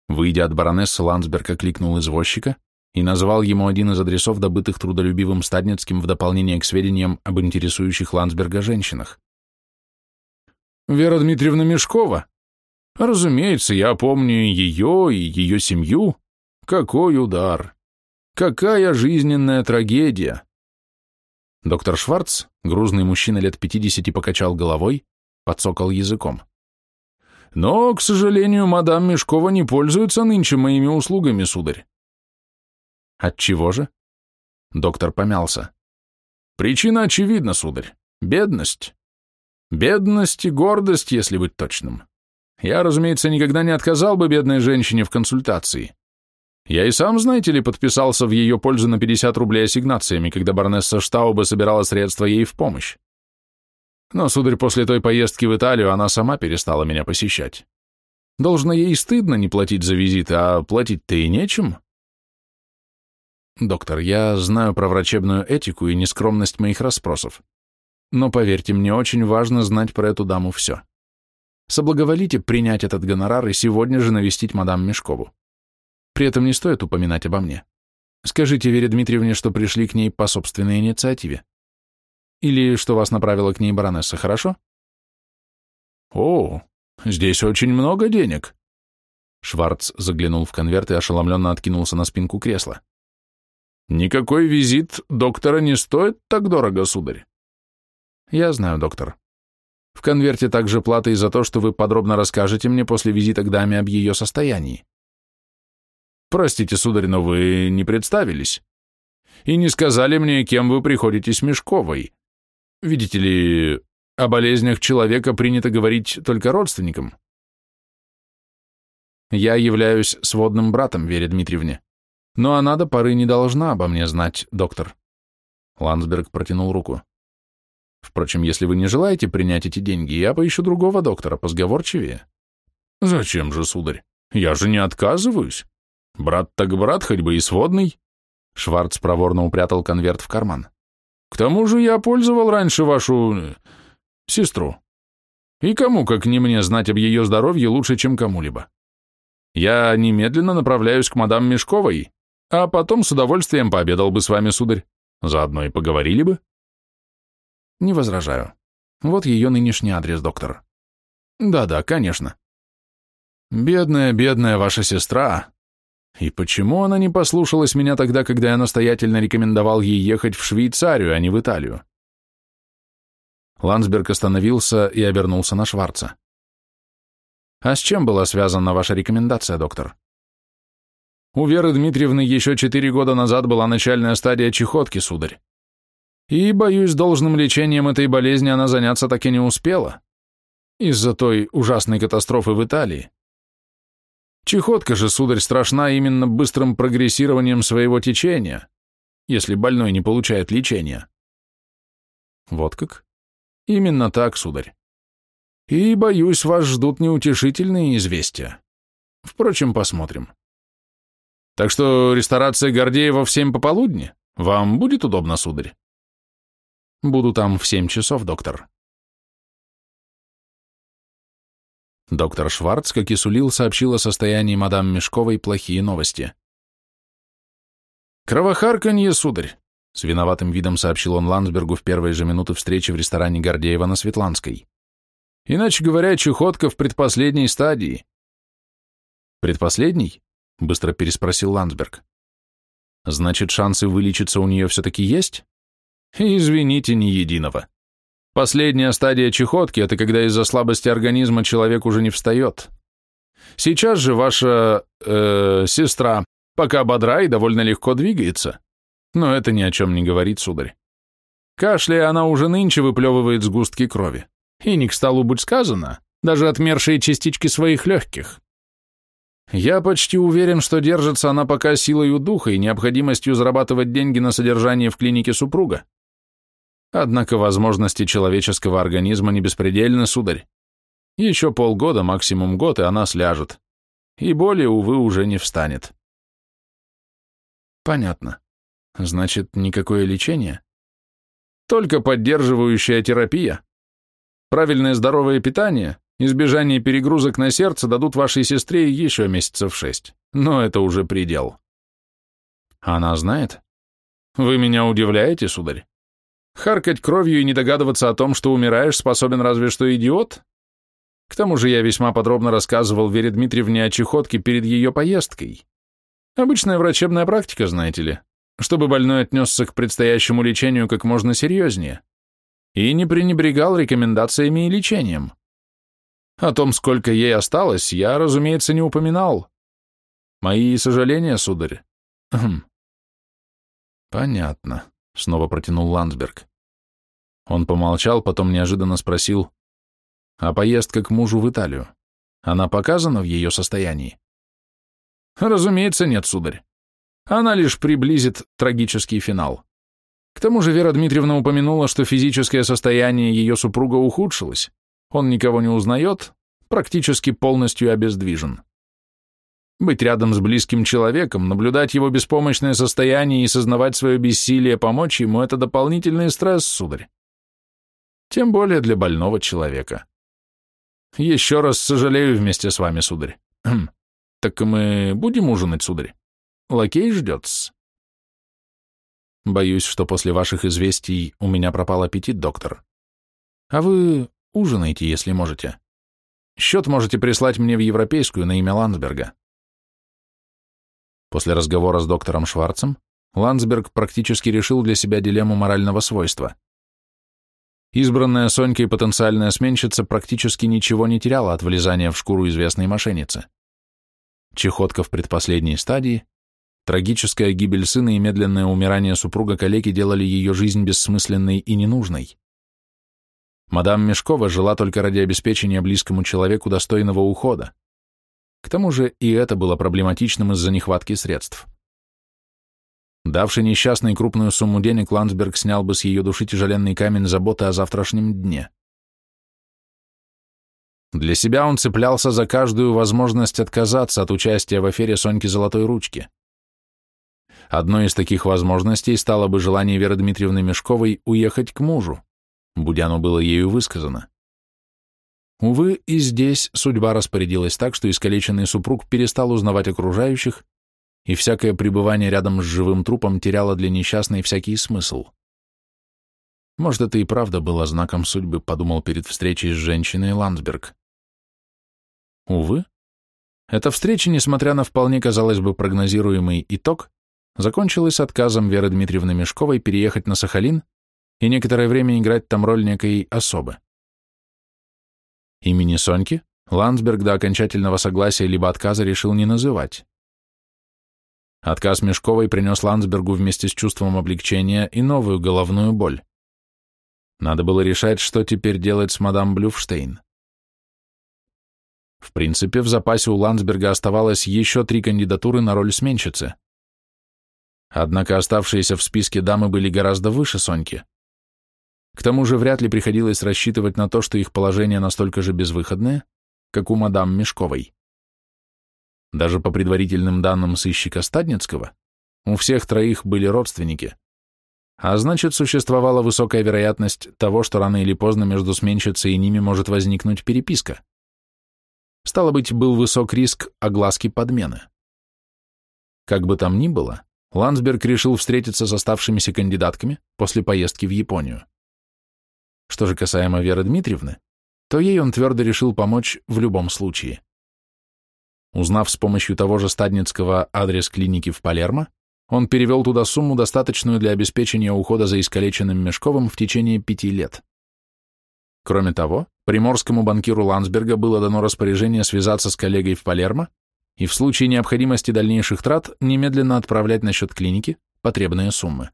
Выйдя от баронессы, Ландсберг окликнул извозчика, и назвал ему один из адресов, добытых трудолюбивым Стадницким в дополнение к сведениям об интересующих Ландсберга женщинах. «Вера Дмитриевна Мешкова? Разумеется, я помню ее и ее семью. Какой удар! Какая жизненная трагедия! Доктор Шварц, грузный мужчина лет пятидесяти, покачал головой, подсокал языком. Но, к сожалению, мадам Мешкова не пользуется нынче моими услугами, сударь. Отчего же? Доктор помялся. Причина очевидна, сударь. Бедность. Бедность и гордость, если быть точным. Я, разумеется, никогда не отказал бы бедной женщине в консультации. Я и сам, знаете ли, подписался в ее пользу на 50 рублей ассигнациями, когда баронесса Штауба собирала средства ей в помощь. Но, сударь, после той поездки в Италию она сама перестала меня посещать. Должно ей стыдно не платить за визит, а платить-то и нечем. Доктор, я знаю про врачебную этику и нескромность моих расспросов. Но поверьте, мне очень важно знать про эту даму все. Соблаговолите принять этот гонорар и сегодня же навестить мадам Мешкову. При этом не стоит упоминать обо мне. Скажите Вере Дмитриевне, что пришли к ней по собственной инициативе. Или что вас направила к ней баронесса, хорошо? О, здесь очень много денег. Шварц заглянул в конверт и ошеломленно откинулся на спинку кресла. Никакой визит доктора не стоит так дорого, сударь. Я знаю, доктор. В конверте также плата и за то, что вы подробно расскажете мне после визита к даме об ее состоянии. Простите, сударь, но вы не представились. И не сказали мне, кем вы приходите с Мешковой. Видите ли, о болезнях человека принято говорить только родственникам. Я являюсь сводным братом Вере Дмитриевне. Но она до поры не должна обо мне знать, доктор. Ландсберг протянул руку. Впрочем, если вы не желаете принять эти деньги, я поищу другого доктора, позговорчивее. Зачем же, сударь? Я же не отказываюсь. Брат так брат, хоть бы и сводный. Шварц проворно упрятал конверт в карман. К тому же я пользовал раньше вашу... Э, сестру. И кому, как не мне, знать об ее здоровье лучше, чем кому-либо. Я немедленно направляюсь к мадам Мешковой, а потом с удовольствием пообедал бы с вами, сударь. Заодно и поговорили бы. Не возражаю. Вот ее нынешний адрес, доктор. Да-да, конечно. Бедная, бедная ваша сестра. И почему она не послушалась меня тогда, когда я настоятельно рекомендовал ей ехать в Швейцарию, а не в Италию? Ландсберг остановился и обернулся на Шварца. А с чем была связана ваша рекомендация, доктор? У Веры Дмитриевны еще четыре года назад была начальная стадия чехотки, сударь. И, боюсь, должным лечением этой болезни она заняться так и не успела. Из-за той ужасной катастрофы в Италии. Чехотка же, сударь, страшна именно быстрым прогрессированием своего течения, если больной не получает лечения. Вот как? Именно так, сударь. И, боюсь, вас ждут неутешительные известия. Впрочем, посмотрим. Так что ресторация Гордеева в семь пополудни? Вам будет удобно, сударь? Буду там в семь часов, доктор. Доктор Шварц, как и сулил, сообщил о состоянии мадам Мешковой плохие новости. «Кровохарканье, сударь!» — с виноватым видом сообщил он Ландсбергу в первые же минуты встречи в ресторане Гордеева на Светланской. «Иначе говоря, чехотка в предпоследней стадии». «Предпоследний?» — быстро переспросил Ландсберг. «Значит, шансы вылечиться у нее все-таки есть?» «Извините, ни единого. Последняя стадия чехотки – это когда из-за слабости организма человек уже не встает. Сейчас же ваша... Э, сестра пока бодра и довольно легко двигается. Но это ни о чем не говорит, сударь. Кашляя, она уже нынче выплевывает сгустки крови. И не к столу будь сказано, даже отмершие частички своих легких. Я почти уверен, что держится она пока силою духа и необходимостью зарабатывать деньги на содержание в клинике супруга. Однако возможности человеческого организма не беспредельны, сударь. Еще полгода, максимум год, и она сляжет. И более, увы, уже не встанет. Понятно. Значит, никакое лечение? Только поддерживающая терапия. Правильное здоровое питание, Избежание перегрузок на сердце дадут вашей сестре еще месяцев шесть. Но это уже предел. Она знает? Вы меня удивляете, сударь? Харкать кровью и не догадываться о том, что умираешь, способен разве что идиот? К тому же я весьма подробно рассказывал Вере Дмитриевне о чехотке перед ее поездкой. Обычная врачебная практика, знаете ли, чтобы больной отнесся к предстоящему лечению как можно серьезнее и не пренебрегал рекомендациями и лечением. О том, сколько ей осталось, я, разумеется, не упоминал. Мои сожаления, сударь. Хм. Понятно, снова протянул Ландсберг. Он помолчал, потом неожиданно спросил, а поездка к мужу в Италию, она показана в ее состоянии? Разумеется, нет, сударь. Она лишь приблизит трагический финал. К тому же Вера Дмитриевна упомянула, что физическое состояние ее супруга ухудшилось. Он никого не узнает, практически полностью обездвижен. Быть рядом с близким человеком, наблюдать его беспомощное состояние и сознавать свое бессилие помочь ему – это дополнительный стресс, сударь. Тем более для больного человека. Еще раз сожалею вместе с вами, сударь. Хм. Так мы будем ужинать, сударь? Лакей ждет-с. Боюсь, что после ваших известий у меня пропал аппетит, доктор. А вы ужинайте, если можете. Счет можете прислать мне в Европейскую на имя Ландсберга. После разговора с доктором Шварцем Ландсберг практически решил для себя дилемму морального свойства. Избранная Сонька и потенциальная сменщица практически ничего не теряла от влезания в шкуру известной мошенницы. Чехотка в предпоследней стадии, трагическая гибель сына и медленное умирание супруга калеки делали ее жизнь бессмысленной и ненужной. Мадам Мешкова жила только ради обеспечения близкому человеку достойного ухода. К тому же и это было проблематичным из-за нехватки средств. Давший несчастной крупную сумму денег, Ландсберг снял бы с ее души тяжеленный камень заботы о завтрашнем дне. Для себя он цеплялся за каждую возможность отказаться от участия в афере Соньки Золотой Ручки. Одной из таких возможностей стало бы желание Веры Дмитриевны Мешковой уехать к мужу будь оно было ею высказано. Увы, и здесь судьба распорядилась так, что искалеченный супруг перестал узнавать окружающих, и всякое пребывание рядом с живым трупом теряло для несчастной всякий смысл. Может, это и правда было знаком судьбы, подумал перед встречей с женщиной Ландсберг. Увы, эта встреча, несмотря на вполне, казалось бы, прогнозируемый итог, закончилась отказом Веры Дмитриевны Мешковой переехать на Сахалин и некоторое время играть там роль некой особы. Имени Соньки Ландсберг до окончательного согласия либо отказа решил не называть. Отказ Мешковой принес Ландсбергу вместе с чувством облегчения и новую головную боль. Надо было решать, что теперь делать с мадам Блюфштейн. В принципе, в запасе у Ландсберга оставалось еще три кандидатуры на роль сменщицы. Однако оставшиеся в списке дамы были гораздо выше Соньки. К тому же вряд ли приходилось рассчитывать на то, что их положение настолько же безвыходное, как у мадам Мешковой. Даже по предварительным данным сыщика Стадницкого, у всех троих были родственники, а значит, существовала высокая вероятность того, что рано или поздно между сменщицей и ними может возникнуть переписка. Стало быть, был высок риск огласки подмены. Как бы там ни было, Ландсберг решил встретиться с оставшимися кандидатками после поездки в Японию. Что же касаемо Веры Дмитриевны, то ей он твердо решил помочь в любом случае. Узнав с помощью того же Стадницкого адрес клиники в Палермо, он перевел туда сумму, достаточную для обеспечения ухода за искалеченным Мешковым в течение пяти лет. Кроме того, приморскому банкиру Ландсберга было дано распоряжение связаться с коллегой в Палермо и в случае необходимости дальнейших трат немедленно отправлять на счет клиники потребные суммы.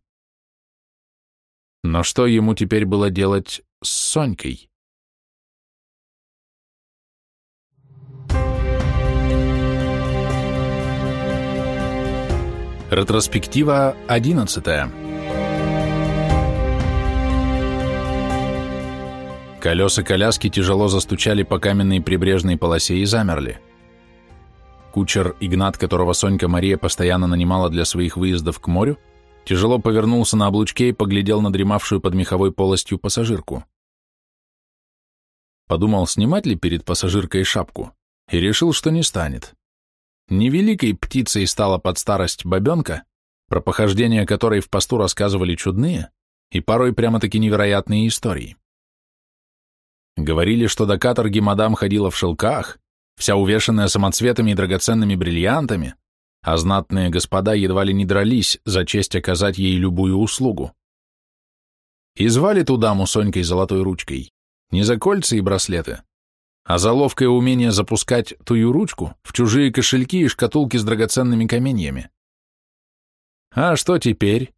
Но что ему теперь было делать с Сонькой? Ретроспектива 11 Колеса коляски тяжело застучали по каменной прибрежной полосе и замерли. Кучер Игнат, которого Сонька Мария постоянно нанимала для своих выездов к морю, тяжело повернулся на облучке и поглядел на дремавшую под меховой полостью пассажирку. Подумал, снимать ли перед пассажиркой шапку, и решил, что не станет. Невеликой птицей стала под старость бабенка, про похождения которой в посту рассказывали чудные и порой прямо-таки невероятные истории. Говорили, что до каторги мадам ходила в шелках, вся увешанная самоцветами и драгоценными бриллиантами, а знатные господа едва ли не дрались за честь оказать ей любую услугу. И звали ту даму Сонькой золотой ручкой не за кольца и браслеты, а за ловкое умение запускать тую ручку в чужие кошельки и шкатулки с драгоценными каменьями. А что теперь?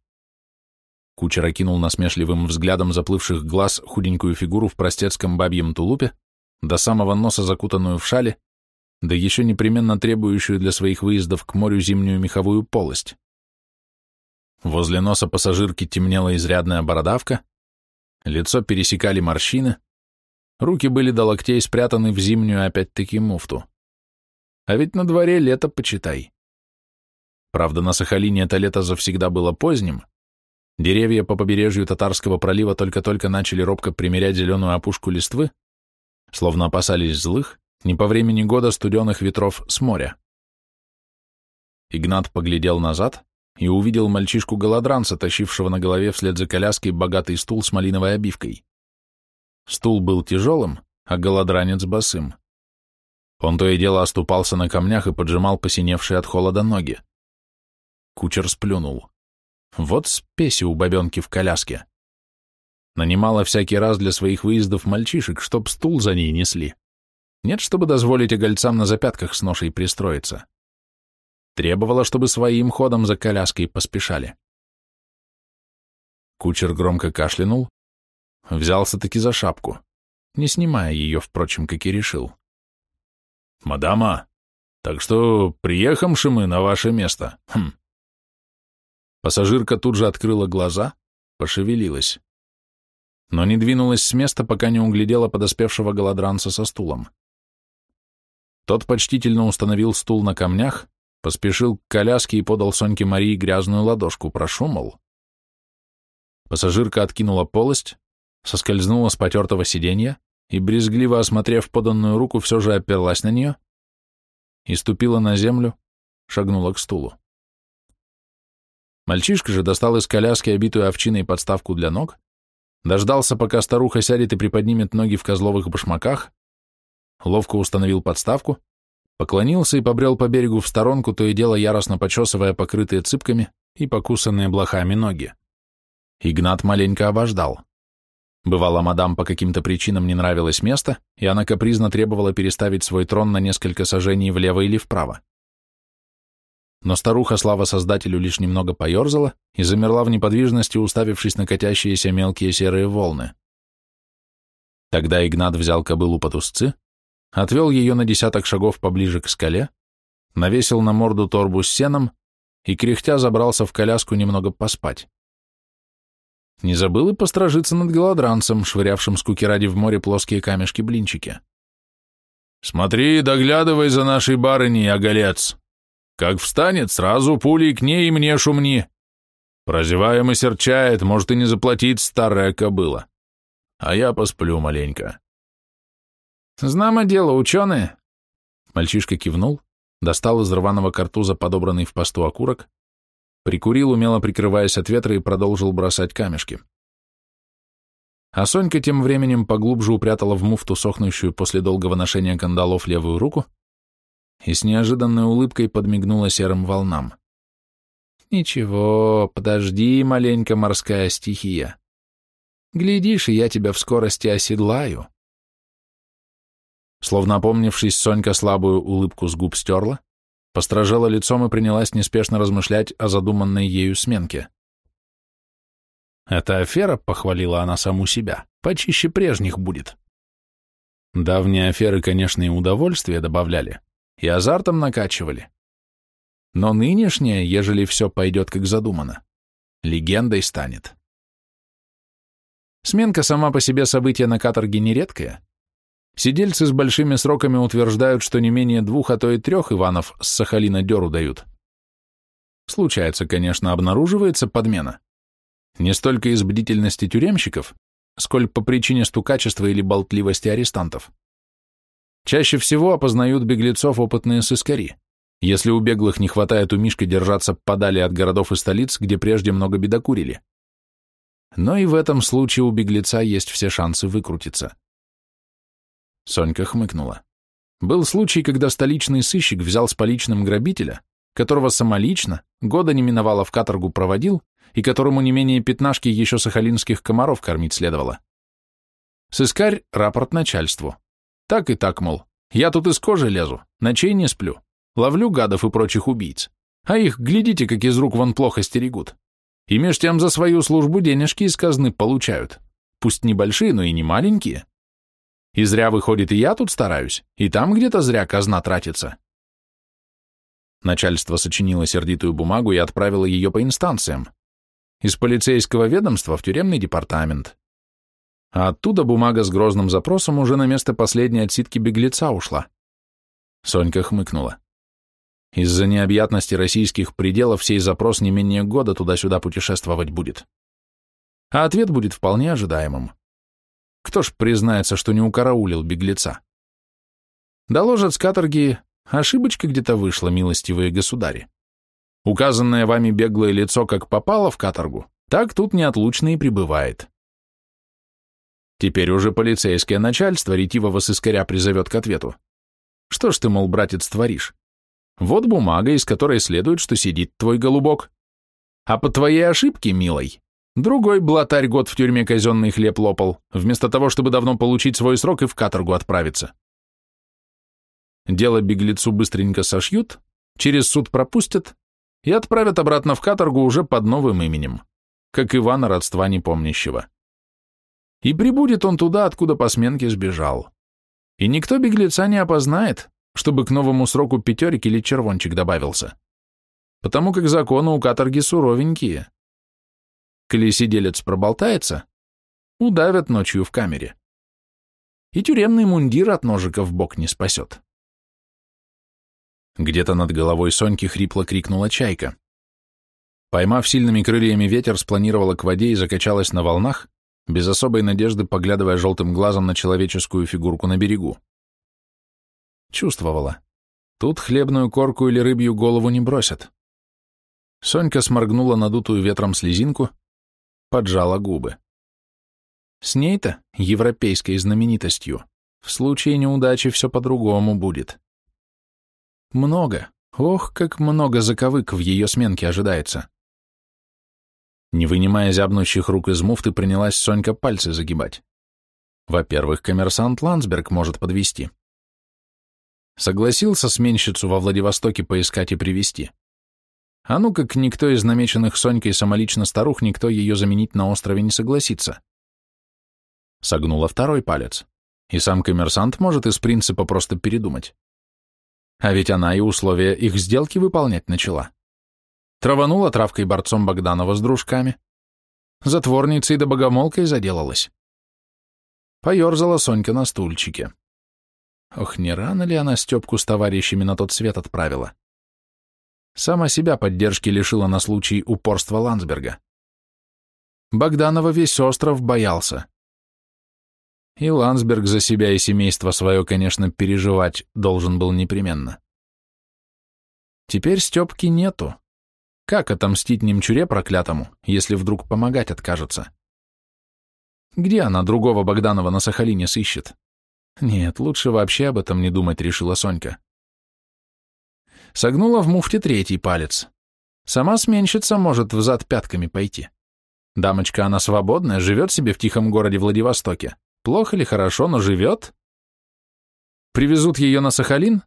Кучер окинул насмешливым взглядом заплывших глаз худенькую фигуру в простецком бабьем тулупе, до самого носа закутанную в шале, да еще непременно требующую для своих выездов к морю зимнюю меховую полость. Возле носа пассажирки темнела изрядная бородавка, лицо пересекали морщины, руки были до локтей спрятаны в зимнюю опять-таки муфту. А ведь на дворе лето, почитай. Правда, на Сахалине это лето завсегда было поздним, Деревья по побережью Татарского пролива только-только начали робко примерять зеленую опушку листвы, словно опасались злых, не по времени года студеных ветров с моря. Игнат поглядел назад и увидел мальчишку-голодранца, тащившего на голове вслед за коляской богатый стул с малиновой обивкой. Стул был тяжелым, а голодранец босым. Он то и дело оступался на камнях и поджимал посиневшие от холода ноги. Кучер сплюнул. Вот спеси у бабенки в коляске. Нанимала всякий раз для своих выездов мальчишек, чтоб стул за ней несли. Нет, чтобы дозволить огольцам на запятках с ношей пристроиться. Требовала, чтобы своим ходом за коляской поспешали. Кучер громко кашлянул, взялся-таки за шапку, не снимая ее, впрочем, как и решил. «Мадама, так что приехавши мы на ваше место. Хм, Пассажирка тут же открыла глаза, пошевелилась. Но не двинулась с места, пока не углядела подоспевшего голодранца со стулом. Тот почтительно установил стул на камнях, поспешил к коляске и подал Соньке Марии грязную ладошку, прошу, мол. Пассажирка откинула полость, соскользнула с потертого сиденья и, брезгливо осмотрев поданную руку, все же оперлась на нее и ступила на землю, шагнула к стулу. Мальчишка же достал из коляски обитую овчиной подставку для ног, дождался, пока старуха сядет и приподнимет ноги в козловых башмаках, ловко установил подставку, поклонился и побрел по берегу в сторонку, то и дело яростно почесывая покрытые цыпками и покусанные блохами ноги. Игнат маленько обождал. Бывало, мадам по каким-то причинам не нравилось место, и она капризно требовала переставить свой трон на несколько сажений влево или вправо но старуха, слава создателю, лишь немного поерзала и замерла в неподвижности, уставившись на катящиеся мелкие серые волны. Тогда Игнат взял кобылу под узцы, отвел ее на десяток шагов поближе к скале, навесил на морду торбу с сеном и, кряхтя, забрался в коляску немного поспать. Не забыл и постражиться над голодранцем, швырявшим скуки ради в море плоские камешки-блинчики. «Смотри, доглядывай за нашей барыней, оголец!» Как встанет, сразу пулей к ней и мне шумни. Прозеваем и серчает, может и не заплатить старая кобыла. А я посплю маленько. Знамо дело, ученые. Мальчишка кивнул, достал из рваного картуза подобранный в посту окурок, прикурил, умело прикрываясь от ветра, и продолжил бросать камешки. А Сонька тем временем поглубже упрятала в муфту сохнущую после долгого ношения кандалов левую руку, и с неожиданной улыбкой подмигнула серым волнам. «Ничего, подожди, маленько морская стихия. Глядишь, и я тебя в скорости оседлаю». Словно опомнившись, Сонька слабую улыбку с губ стерла, постражала лицом и принялась неспешно размышлять о задуманной ею сменке. «Эта афера», — похвалила она саму себя, — «почище прежних будет». Давние аферы, конечно, и удовольствие добавляли, и азартом накачивали. Но нынешнее, ежели все пойдет как задумано, легендой станет. Сменка сама по себе событие на каторге нередкое. Сидельцы с большими сроками утверждают, что не менее двух, а то и трех Иванов с Сахалина деру дают. Случается, конечно, обнаруживается подмена. Не столько из бдительности тюремщиков, сколь по причине стукачества или болтливости арестантов. Чаще всего опознают беглецов опытные сыскари, если у беглых не хватает у держаться подали от городов и столиц, где прежде много бедокурили. Но и в этом случае у беглеца есть все шансы выкрутиться. Сонька хмыкнула. Был случай, когда столичный сыщик взял с поличным грабителя, которого самолично, года не миновало в каторгу проводил, и которому не менее пятнашки еще сахалинских комаров кормить следовало. Сыскарь — рапорт начальству. Так и так, мол, я тут из кожи лезу, ночей не сплю, ловлю гадов и прочих убийц, а их, глядите, как из рук вон плохо стерегут. И меж тем за свою службу денежки из казны получают, пусть небольшие, но и не маленькие. И зря, выходит, и я тут стараюсь, и там где-то зря казна тратится. Начальство сочинило сердитую бумагу и отправило ее по инстанциям. Из полицейского ведомства в тюремный департамент, а оттуда бумага с грозным запросом уже на место последней отсидки беглеца ушла. Сонька хмыкнула. Из-за необъятности российских пределов сей запрос не менее года туда-сюда путешествовать будет. А ответ будет вполне ожидаемым. Кто ж признается, что не укараулил беглеца? Доложат с каторги, ошибочка где-то вышла, милостивые государи. Указанное вами беглое лицо как попало в каторгу, так тут неотлучно и пребывает. Теперь уже полицейское начальство ретивого сыскаря призовет к ответу. Что ж ты, мол, братец, творишь? Вот бумага, из которой следует, что сидит твой голубок. А по твоей ошибке, милой, другой блатарь год в тюрьме казенный хлеб лопал, вместо того, чтобы давно получить свой срок и в каторгу отправиться. Дело беглецу быстренько сошьют, через суд пропустят и отправят обратно в каторгу уже под новым именем, как Ивана родства непомнящего. И прибудет он туда, откуда по сменке сбежал. И никто беглеца не опознает, чтобы к новому сроку пятерик или червончик добавился. Потому как законы у каторги суровенькие. Коли сиделец проболтается, удавят ночью в камере. И тюремный мундир от ножика в бок не спасет. Где-то над головой Соньки хрипло крикнула чайка. Поймав сильными крыльями ветер, спланировала к воде и закачалась на волнах, без особой надежды поглядывая желтым глазом на человеческую фигурку на берегу. Чувствовала. Тут хлебную корку или рыбью голову не бросят. Сонька сморгнула надутую ветром слезинку, поджала губы. С ней-то, европейской знаменитостью, в случае неудачи все по-другому будет. Много, ох, как много заковык в ее сменке ожидается. Не вынимая зябнущих рук из муфты, принялась Сонька пальцы загибать. Во-первых, коммерсант Ландсберг может подвести. Согласился сменщицу во Владивостоке поискать и привести. А ну как никто из намеченных Сонькой самолично старух, никто ее заменить на острове не согласится. Согнула второй палец. И сам коммерсант может из принципа просто передумать. А ведь она и условия их сделки выполнять начала. Траванула травкой борцом Богданова с дружками. Затворницей да богомолкой заделалась. Поерзала Сонька на стульчике. Ох, не рано ли она Степку с товарищами на тот свет отправила? Сама себя поддержки лишила на случай упорства Ландсберга. Богданова весь остров боялся. И Ландсберг за себя и семейство свое, конечно, переживать должен был непременно. Теперь Степки нету, как отомстить немчуре проклятому, если вдруг помогать откажется? Где она другого Богданова на Сахалине сыщет? Нет, лучше вообще об этом не думать, решила Сонька. Согнула в муфте третий палец. Сама сменщица может взад пятками пойти. Дамочка она свободная, живет себе в тихом городе Владивостоке. Плохо или хорошо, но живет. Привезут ее на Сахалин,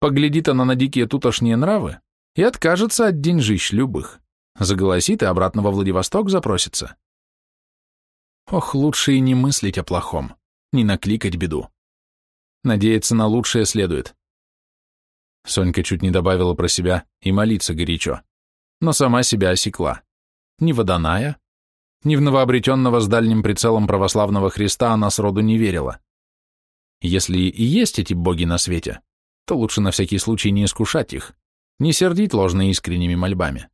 поглядит она на дикие тутошние нравы, и откажется от деньжищ любых, заголосит и обратно во Владивосток запросится. Ох, лучше и не мыслить о плохом, не накликать беду. Надеяться на лучшее следует. Сонька чуть не добавила про себя и молиться горячо, но сама себя осекла. Ни водоная, ни в новообретенного с дальним прицелом православного Христа она сроду не верила. Если и есть эти боги на свете, то лучше на всякий случай не искушать их, не сердить ложно искренними мольбами.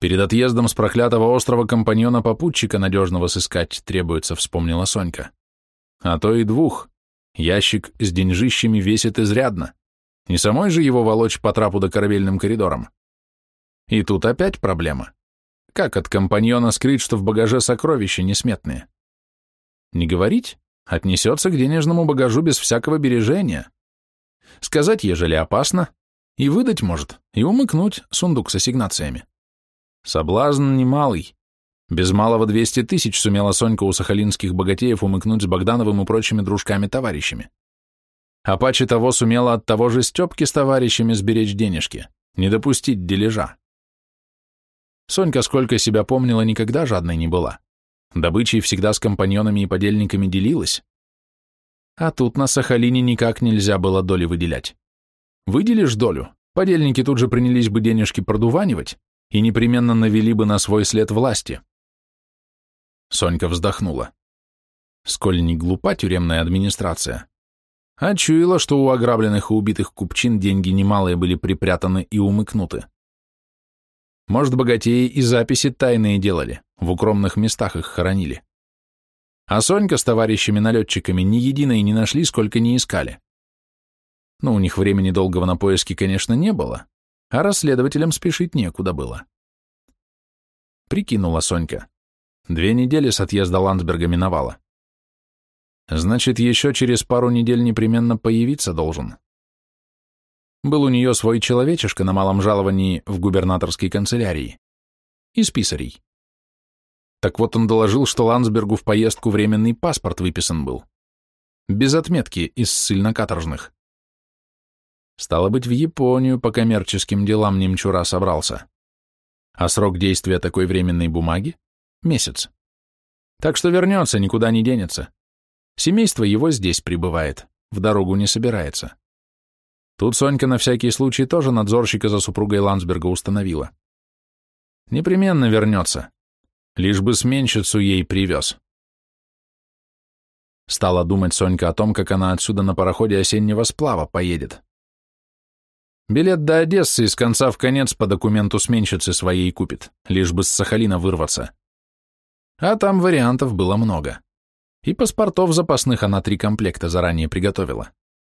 Перед отъездом с проклятого острова компаньона-попутчика надежного сыскать требуется, вспомнила Сонька. А то и двух. Ящик с деньжищами весит изрядно. Не самой же его волочь по трапу до корабельным коридорам. И тут опять проблема. Как от компаньона скрыть, что в багаже сокровища несметные? Не говорить, отнесется к денежному багажу без всякого бережения. Сказать, ежели опасно, и выдать может, и умыкнуть сундук с ассигнациями. Соблазн немалый. Без малого 200 тысяч сумела Сонька у сахалинских богатеев умыкнуть с Богдановым и прочими дружками-товарищами. А паче того сумела от того же Степки с товарищами сберечь денежки, не допустить дележа. Сонька, сколько себя помнила, никогда жадной не была. Добычей всегда с компаньонами и подельниками делилась. А тут на Сахалине никак нельзя было доли выделять. Выделишь долю, подельники тут же принялись бы денежки продуванивать и непременно навели бы на свой след власти. Сонька вздохнула. Сколь не глупа тюремная администрация. А чуяла, что у ограбленных и убитых купчин деньги немалые были припрятаны и умыкнуты. Может, богатеи и записи тайные делали, в укромных местах их хоронили. А Сонька с товарищами-налетчиками ни единой не нашли, сколько не искали. Но у них времени долгого на поиски, конечно, не было, а расследователям спешить некуда было. Прикинула Сонька. Две недели с отъезда Ландсберга миновала. Значит, еще через пару недель непременно появиться должен. Был у нее свой человечишка на малом жаловании в губернаторской канцелярии. Из писарей. Так вот он доложил, что Ландсбергу в поездку временный паспорт выписан был. Без отметки из ссыльно-каторжных. Стало быть, в Японию по коммерческим делам немчура собрался. А срок действия такой временной бумаги — месяц. Так что вернется, никуда не денется. Семейство его здесь пребывает, в дорогу не собирается. Тут Сонька на всякий случай тоже надзорщика за супругой Ландсберга установила. Непременно вернется. Лишь бы сменщицу ей привез. Стала думать Сонька о том, как она отсюда на пароходе осеннего сплава поедет. Билет до Одессы из конца в конец по документу сменщицы своей купит, лишь бы с Сахалина вырваться. А там вариантов было много. И паспортов запасных она три комплекта заранее приготовила.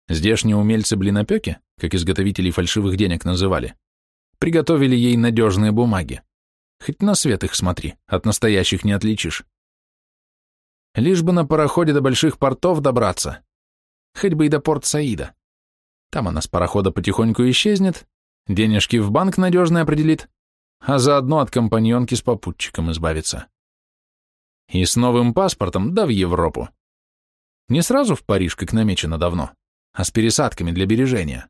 Здешние умельцы-блинопеки, как изготовителей фальшивых денег называли, приготовили ей надежные бумаги. Хоть на свет их смотри, от настоящих не отличишь. Лишь бы на пароходе до больших портов добраться. Хоть бы и до порт Саида. Там она с парохода потихоньку исчезнет, денежки в банк надежно определит, а заодно от компаньонки с попутчиком избавится. И с новым паспортом, да в Европу. Не сразу в Париж, как намечено давно, а с пересадками для бережения,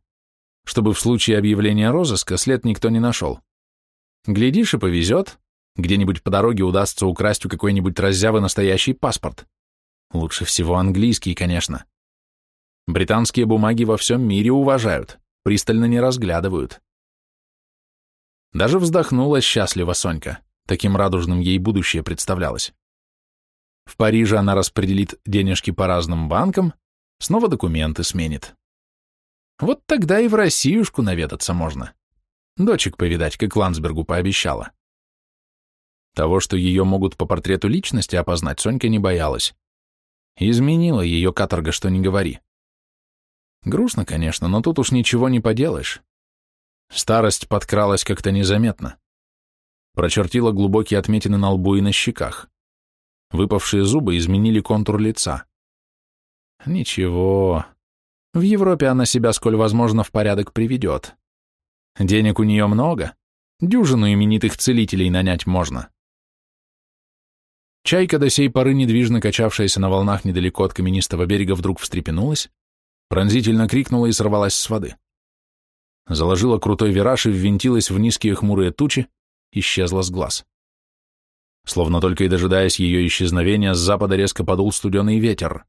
чтобы в случае объявления розыска след никто не нашел. Глядишь и повезет, где-нибудь по дороге удастся украсть у какой-нибудь раззявы настоящий паспорт. Лучше всего английский, конечно. Британские бумаги во всем мире уважают, пристально не разглядывают. Даже вздохнула счастливо Сонька, таким радужным ей будущее представлялось. В Париже она распределит денежки по разным банкам, снова документы сменит. Вот тогда и в Россиюшку наведаться можно. Дочек повидать, как Ландсбергу пообещала. Того, что ее могут по портрету личности опознать, Сонька не боялась. Изменила ее каторга, что не говори. Грустно, конечно, но тут уж ничего не поделаешь. Старость подкралась как-то незаметно. Прочертила глубокие отметины на лбу и на щеках. Выпавшие зубы изменили контур лица. Ничего. В Европе она себя, сколь возможно, в порядок приведет. Денег у нее много. Дюжину именитых целителей нанять можно. Чайка, до сей поры недвижно качавшаяся на волнах недалеко от каменистого берега, вдруг встрепенулась, пронзительно крикнула и сорвалась с воды. Заложила крутой вираж и ввинтилась в низкие хмурые тучи, исчезла с глаз. Словно только и дожидаясь ее исчезновения, с запада резко подул студеный ветер.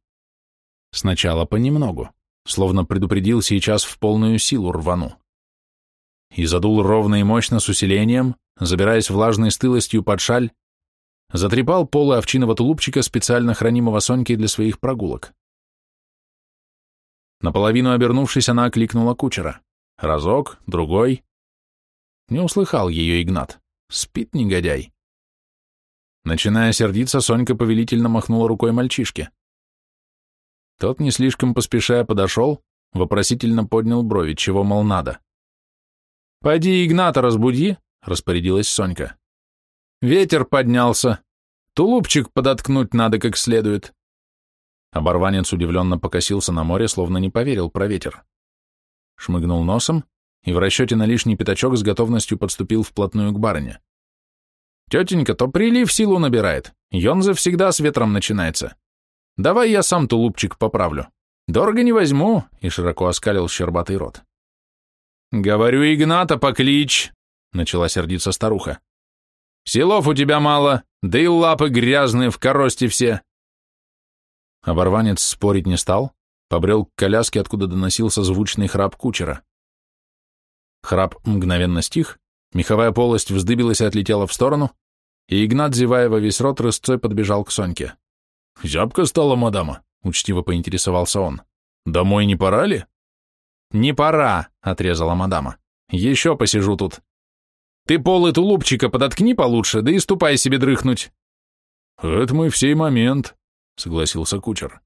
Сначала понемногу, словно предупредил сейчас в полную силу рвану. И задул ровно и мощно с усилением, забираясь влажной стылостью под шаль, затрепал полы овчиного тулупчика, специально хранимого Сонькой для своих прогулок. Наполовину обернувшись, она окликнула кучера. Разок, другой. Не услыхал ее Игнат. Спит негодяй. Начиная сердиться, Сонька повелительно махнула рукой мальчишке. Тот, не слишком поспешая, подошел, вопросительно поднял брови, чего, мол, надо. «Пойди Игната разбуди», — распорядилась Сонька. «Ветер поднялся. Тулупчик подоткнуть надо как следует. Оборванец удивленно покосился на море, словно не поверил про ветер. Шмыгнул носом и в расчете на лишний пятачок с готовностью подступил вплотную к барыне. «Тетенька, то прилив силу набирает. Йонзе всегда с ветром начинается. Давай я сам тулупчик поправлю. Дорого не возьму», и широко оскалил щербатый рот. «Говорю, Игната поклич!» — начала сердиться старуха. «Силов у тебя мало, да и лапы грязные, в коросте все. Оборванец спорить не стал, побрел к коляске, откуда доносился звучный храп кучера. Храп мгновенно стих, меховая полость вздыбилась и отлетела в сторону, и Игнат, зевая во весь рот, рысцой подбежал к Соньке. «Зябка стала, мадама?» — учтиво поинтересовался он. «Домой не пора ли?» «Не пора», — отрезала мадама. «Еще посижу тут. Ты полы тулупчика подоткни получше, да и ступай себе дрыхнуть». «Это мы в сей момент», — согласился кучер.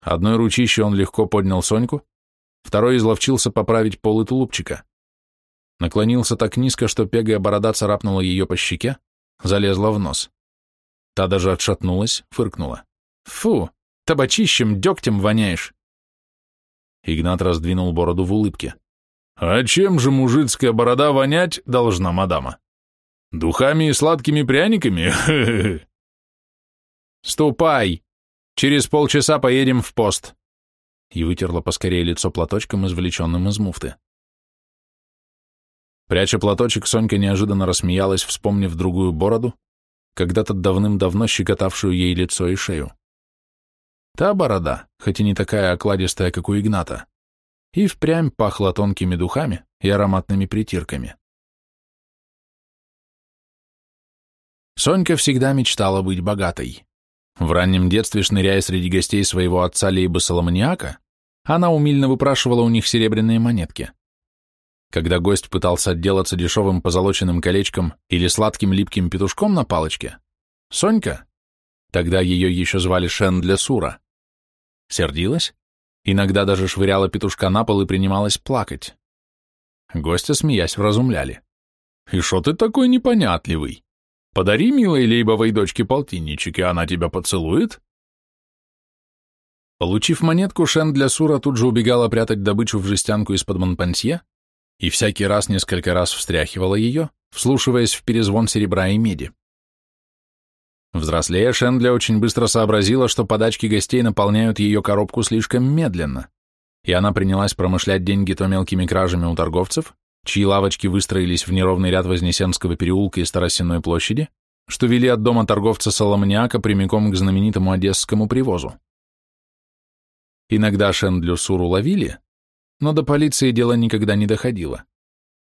Одной ручищей он легко поднял Соньку, второй изловчился поправить полы тулупчика. Наклонился так низко, что пегая борода царапнула ее по щеке, залезла в нос. Та даже отшатнулась, фыркнула. «Фу, табачищем, дегтем воняешь!» Игнат раздвинул бороду в улыбке. «А чем же мужицкая борода вонять должна, мадама? Духами и сладкими пряниками? «Ступай! Через полчаса поедем в пост!» И вытерла поскорее лицо платочком, извлеченным из муфты. Пряча платочек, Сонька неожиданно рассмеялась, вспомнив другую бороду, когда-то давным-давно щекотавшую ей лицо и шею. Та борода, хоть и не такая окладистая, как у Игната, и впрямь пахла тонкими духами и ароматными притирками. Сонька всегда мечтала быть богатой. В раннем детстве, шныряя среди гостей своего отца Лейба Соломониака, она умильно выпрашивала у них серебряные монетки. Когда гость пытался отделаться дешевым позолоченным колечком или сладким липким петушком на палочке, Сонька, тогда ее еще звали Шен для Сура, сердилась, иногда даже швыряла петушка на пол и принималась плакать. Гостя, смеясь, вразумляли. «И шо ты такой непонятливый? Подари милой лейбовой дочке полтинничек, и она тебя поцелует?» Получив монетку, Шен для Сура тут же убегала прятать добычу в жестянку из-под Монпансье и всякий раз несколько раз встряхивала ее, вслушиваясь в перезвон серебра и меди. Взрослея, Шендля очень быстро сообразила, что подачки гостей наполняют ее коробку слишком медленно, и она принялась промышлять деньги то мелкими кражами у торговцев, чьи лавочки выстроились в неровный ряд Вознесенского переулка и Старосенной площади, что вели от дома торговца Соломняка прямиком к знаменитому одесскому привозу. Иногда Шендлю Суру ловили, но до полиции дело никогда не доходило.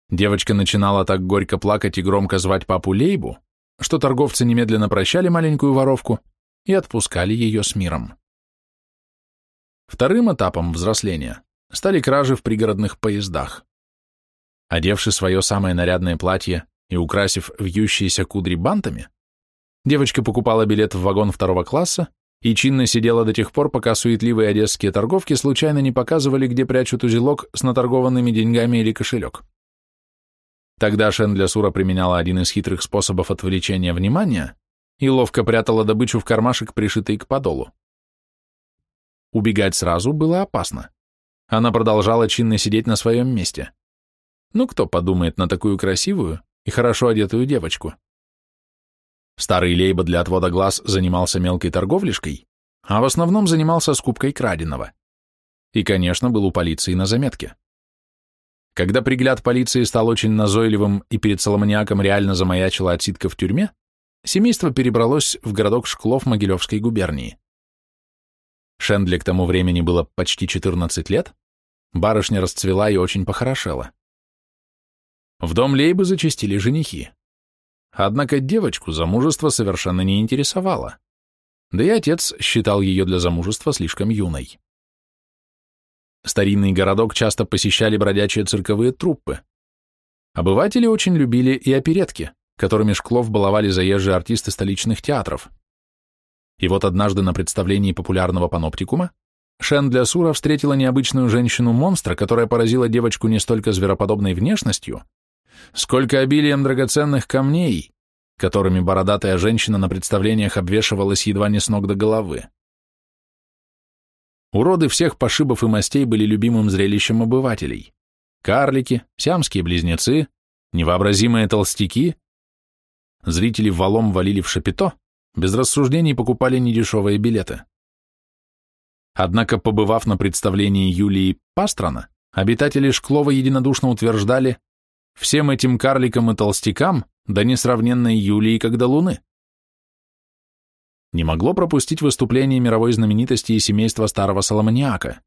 Девочка начинала так горько плакать и громко звать папу Лейбу, что торговцы немедленно прощали маленькую воровку и отпускали ее с миром. Вторым этапом взросления стали кражи в пригородных поездах. Одевши свое самое нарядное платье и украсив вьющиеся кудри бантами, девочка покупала билет в вагон второго класса и чинно сидела до тех пор, пока суетливые одесские торговки случайно не показывали, где прячут узелок с наторгованными деньгами или кошелек. Тогда Шендля Сура применяла один из хитрых способов отвлечения внимания и ловко прятала добычу в кармашек, пришитый к подолу. Убегать сразу было опасно. Она продолжала чинно сидеть на своем месте. Ну, кто подумает на такую красивую и хорошо одетую девочку? Старый Лейба для отвода глаз занимался мелкой торговлишкой, а в основном занимался скупкой краденого. И, конечно, был у полиции на заметке. Когда пригляд полиции стал очень назойливым и перед Соломониаком реально замаячила отсидка в тюрьме, семейство перебралось в городок Шклов Могилевской губернии. Шендле к тому времени было почти 14 лет, барышня расцвела и очень похорошела. В дом Лейбы зачастили женихи. Однако девочку замужество совершенно не интересовало. Да и отец считал ее для замужества слишком юной. Старинный городок часто посещали бродячие цирковые труппы. Обыватели очень любили и оперетки, которыми Шклов баловали заезжие артисты столичных театров. И вот однажды на представлении популярного паноптикума Шен для Сура встретила необычную женщину-монстра, которая поразила девочку не столько звероподобной внешностью, сколько обилием драгоценных камней, которыми бородатая женщина на представлениях обвешивалась едва не с ног до головы. Уроды всех пошибов и мастей были любимым зрелищем обывателей. Карлики, сиамские близнецы, невообразимые толстяки. Зрители валом валили в шапито, без рассуждений покупали недешевые билеты. Однако, побывав на представлении Юлии Пастрана, обитатели Шклова единодушно утверждали, всем этим карликам и толстякам, да несравненной Юлии, как до луны. Не могло пропустить выступление мировой знаменитости и семейства старого Соломониака.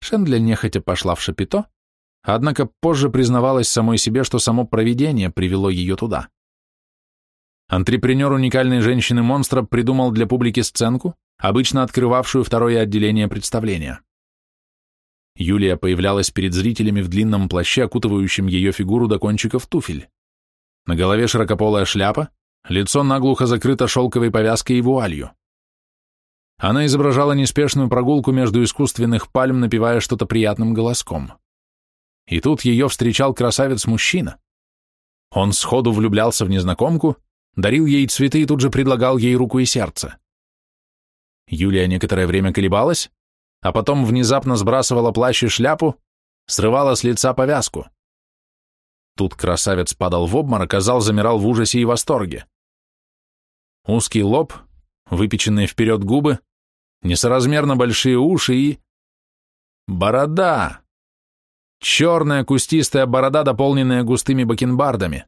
Шендля нехотя пошла в Шапито, однако позже признавалась самой себе, что само провидение привело ее туда. Антрепренер уникальной женщины-монстра придумал для публики сценку, обычно открывавшую второе отделение представления. Юлия появлялась перед зрителями в длинном плаще, окутывающем ее фигуру до кончиков туфель. На голове широкополая шляпа, лицо наглухо закрыто шелковой повязкой и вуалью. Она изображала неспешную прогулку между искусственных пальм, напевая что-то приятным голоском. И тут ее встречал красавец-мужчина. Он сходу влюблялся в незнакомку, дарил ей цветы и тут же предлагал ей руку и сердце. Юлия некоторое время колебалась, а потом внезапно сбрасывала плащ и шляпу, срывала с лица повязку. Тут красавец падал в обморок, а зал замирал в ужасе и восторге. Узкий лоб, выпеченные вперед губы, несоразмерно большие уши и... Борода! Черная кустистая борода, дополненная густыми бакенбардами.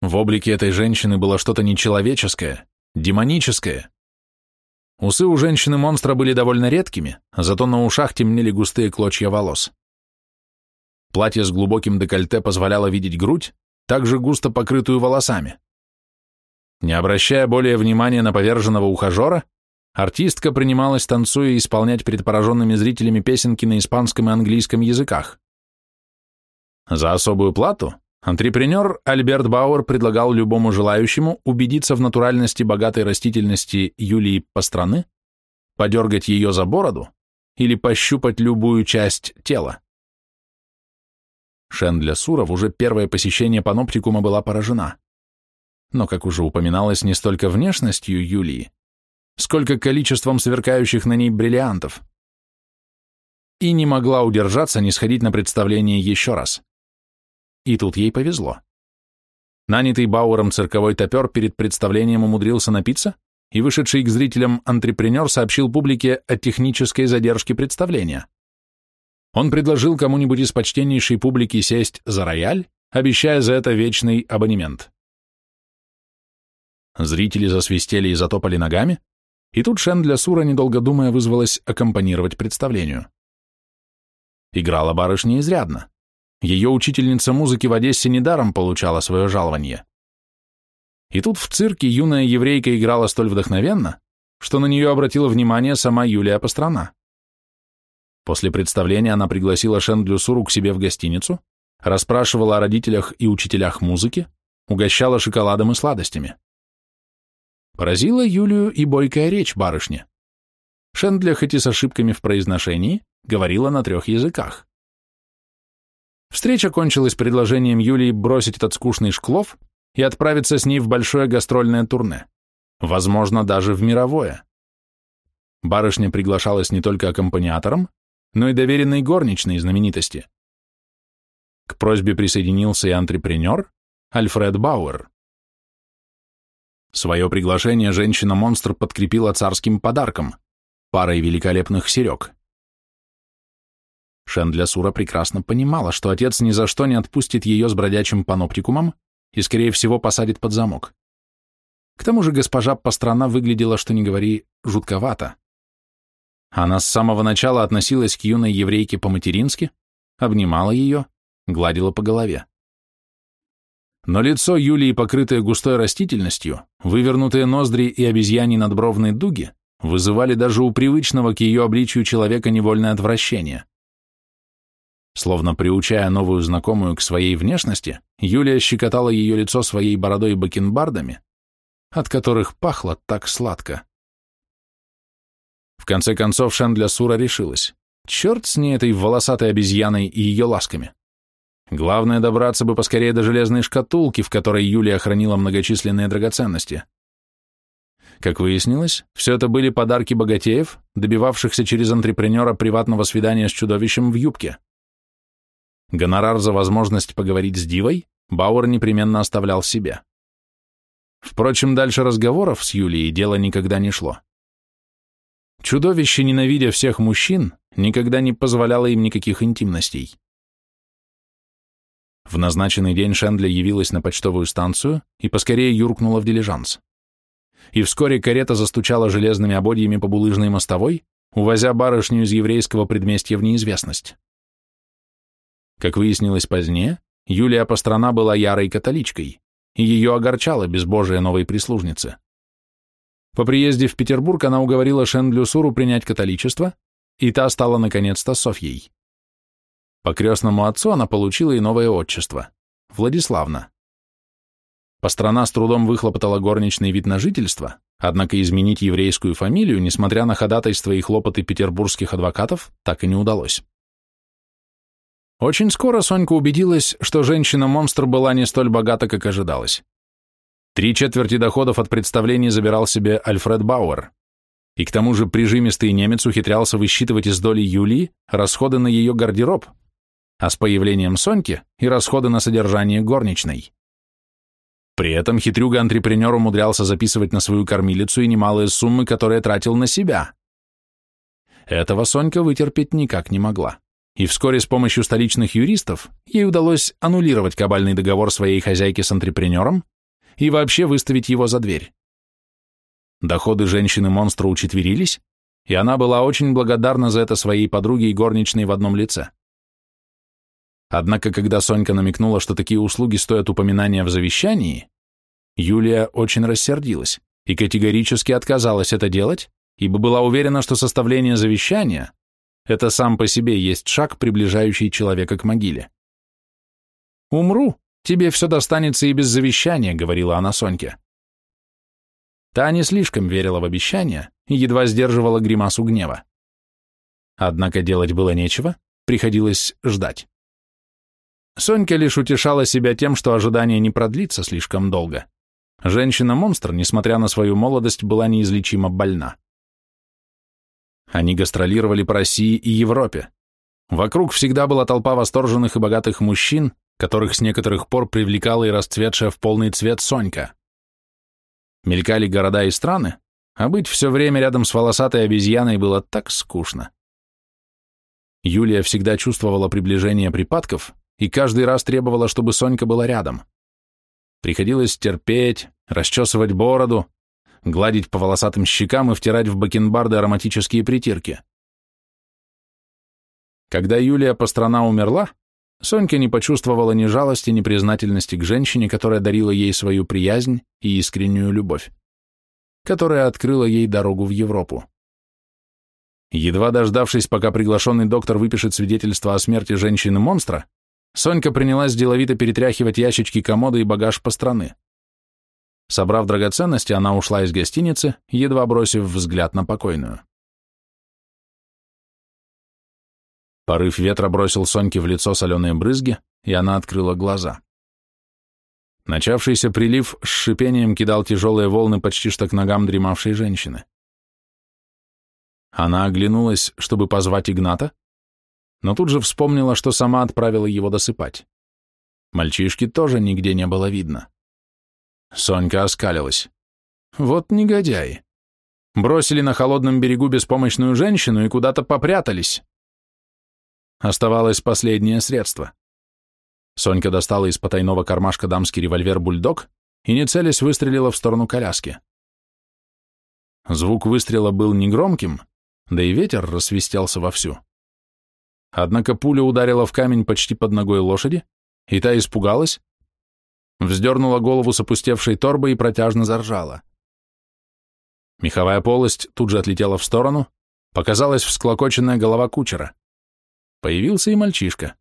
В облике этой женщины было что-то нечеловеческое, демоническое. Усы у женщины-монстра были довольно редкими, зато на ушах темнели густые клочья волос. Платье с глубоким декольте позволяло видеть грудь, также густо покрытую волосами. Не обращая более внимания на поверженного ухажера, артистка принималась, танцуя, исполнять перед пораженными зрителями песенки на испанском и английском языках. За особую плату Антрепренер Альберт Бауэр предлагал любому желающему убедиться в натуральности богатой растительности Юлии Постраны, подергать ее за бороду или пощупать любую часть тела. Шендля Суров уже первое посещение паноптикума была поражена. Но, как уже упоминалось, не столько внешностью Юлии, сколько количеством сверкающих на ней бриллиантов. И не могла удержаться не сходить на представление еще раз. И тут ей повезло. Нанятый Бауэром цирковой топер перед представлением умудрился напиться, и вышедший к зрителям антрепренер сообщил публике о технической задержке представления. Он предложил кому-нибудь из почтеннейшей публики сесть за рояль, обещая за это вечный абонемент. Зрители засвистели и затопали ногами, и тут Шен для Сура, недолго думая, вызвалась аккомпанировать представлению. Играла барышня изрядно. Ее учительница музыки в Одессе недаром получала свое жалование. И тут в цирке юная еврейка играла столь вдохновенно, что на нее обратила внимание сама Юлия Пострана. После представления она пригласила Шендлю Суру к себе в гостиницу, расспрашивала о родителях и учителях музыки, угощала шоколадом и сладостями. Поразила Юлию и бойкая речь барышни. Шендля, хоть и с ошибками в произношении, говорила на трех языках. Встреча кончилась предложением Юлии бросить этот скучный шклов и отправиться с ней в большое гастрольное турне, возможно, даже в мировое. Барышня приглашалась не только аккомпаниатором, но и доверенной горничной знаменитости. К просьбе присоединился и антрепренер Альфред Бауэр. Свое приглашение женщина-монстр подкрепила царским подарком – парой великолепных серег. Шендля Сура прекрасно понимала, что отец ни за что не отпустит ее с бродячим паноптикумом и, скорее всего, посадит под замок. К тому же госпожа Пастрана выглядела, что не говори, жутковато. Она с самого начала относилась к юной еврейке по-матерински, обнимала ее, гладила по голове. Но лицо Юлии, покрытое густой растительностью, вывернутые ноздри и обезьяни надбровные дуги, вызывали даже у привычного к ее обличию человека невольное отвращение. Словно приучая новую знакомую к своей внешности, Юлия щекотала ее лицо своей бородой и бакенбардами, от которых пахло так сладко. В конце концов Шендля Сура решилась. Черт с ней этой волосатой обезьяной и ее ласками. Главное добраться бы поскорее до железной шкатулки, в которой Юлия хранила многочисленные драгоценности. Как выяснилось, все это были подарки богатеев, добивавшихся через антрепренера приватного свидания с чудовищем в юбке. Гонорар за возможность поговорить с Дивой Бауэр непременно оставлял себе. Впрочем, дальше разговоров с Юлией дело никогда не шло. Чудовище, ненавидя всех мужчин, никогда не позволяло им никаких интимностей. В назначенный день Шендля явилась на почтовую станцию и поскорее юркнула в дилижанс и вскоре карета застучала железными ободьями по булыжной мостовой, увозя барышню из еврейского предместья в неизвестность. Как выяснилось позднее, Юлия Пострана была ярой католичкой, и ее огорчало безбожие новой прислужницы. По приезде в Петербург она уговорила Шендлю Суру принять католичество, и та стала наконец-то Софьей. По крестному отцу она получила и новое отчество – Владиславна. Пострана с трудом выхлопотала горничный вид на жительство, однако изменить еврейскую фамилию, несмотря на ходатайство и хлопоты петербургских адвокатов, так и не удалось. Очень скоро Сонька убедилась, что женщина-монстр была не столь богата, как ожидалось. Три четверти доходов от представлений забирал себе Альфред Бауэр. И к тому же прижимистый немец ухитрялся высчитывать из доли Юлии расходы на ее гардероб, а с появлением Соньки и расходы на содержание горничной. При этом хитрюга-антрепренер умудрялся записывать на свою кормилицу и немалые суммы, которые тратил на себя. Этого Сонька вытерпеть никак не могла. И вскоре с помощью столичных юристов ей удалось аннулировать кабальный договор своей хозяйки с антрепренером и вообще выставить его за дверь. Доходы женщины-монстра учетверились, и она была очень благодарна за это своей подруге и горничной в одном лице. Однако, когда Сонька намекнула, что такие услуги стоят упоминания в завещании, Юлия очень рассердилась и категорически отказалась это делать, ибо была уверена, что составление завещания – это сам по себе есть шаг, приближающий человека к могиле. «Умру, тебе все достанется и без завещания», – говорила она Соньке. Та не слишком верила в обещания и едва сдерживала гримасу гнева. Однако делать было нечего, приходилось ждать. Сонька лишь утешала себя тем, что ожидание не продлится слишком долго. Женщина-монстр, несмотря на свою молодость, была неизлечимо больна. Они гастролировали по России и Европе. Вокруг всегда была толпа восторженных и богатых мужчин, которых с некоторых пор привлекала и расцветшая в полный цвет Сонька. Мелькали города и страны, а быть все время рядом с волосатой обезьяной было так скучно. Юлия всегда чувствовала приближение припадков, и каждый раз требовала, чтобы Сонька была рядом. Приходилось терпеть, расчесывать бороду, гладить по волосатым щекам и втирать в бакенбарды ароматические притирки. Когда Юлия Пострана умерла, Сонька не почувствовала ни жалости, ни признательности к женщине, которая дарила ей свою приязнь и искреннюю любовь, которая открыла ей дорогу в Европу. Едва дождавшись, пока приглашенный доктор выпишет свидетельство о смерти женщины-монстра, Сонька принялась деловито перетряхивать ящички комода и багаж по страны. Собрав драгоценности, она ушла из гостиницы, едва бросив взгляд на покойную. Порыв ветра бросил Соньке в лицо соленые брызги, и она открыла глаза. Начавшийся прилив с шипением кидал тяжелые волны почти что к ногам дремавшей женщины. Она оглянулась, чтобы позвать Игната, но тут же вспомнила, что сама отправила его досыпать. Мальчишки тоже нигде не было видно. Сонька оскалилась. Вот негодяи. Бросили на холодном берегу беспомощную женщину и куда-то попрятались. Оставалось последнее средство. Сонька достала из потайного кармашка дамский револьвер «Бульдог» и, не целясь, выстрелила в сторону коляски. Звук выстрела был негромким, да и ветер рассвистелся вовсю. Однако пуля ударила в камень почти под ногой лошади, и та испугалась, вздернула голову с опустевшей торбой и протяжно заржала. Меховая полость тут же отлетела в сторону, показалась всклокоченная голова кучера. Появился и мальчишка.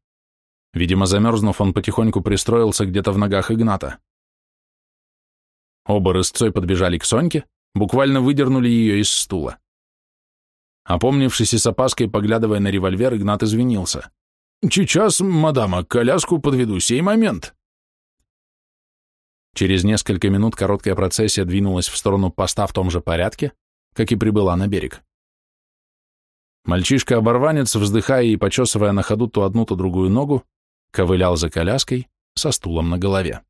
Видимо, замерзнув, он потихоньку пристроился где-то в ногах Игната. Оба рысцой подбежали к Соньке, буквально выдернули ее из стула. Опомнившись и с опаской, поглядывая на револьвер, Игнат извинился. «Сейчас, мадама, коляску подведу, сей момент!» Через несколько минут короткая процессия двинулась в сторону поста в том же порядке, как и прибыла на берег. Мальчишка-оборванец, вздыхая и почесывая на ходу то одну, то другую ногу, ковылял за коляской со стулом на голове.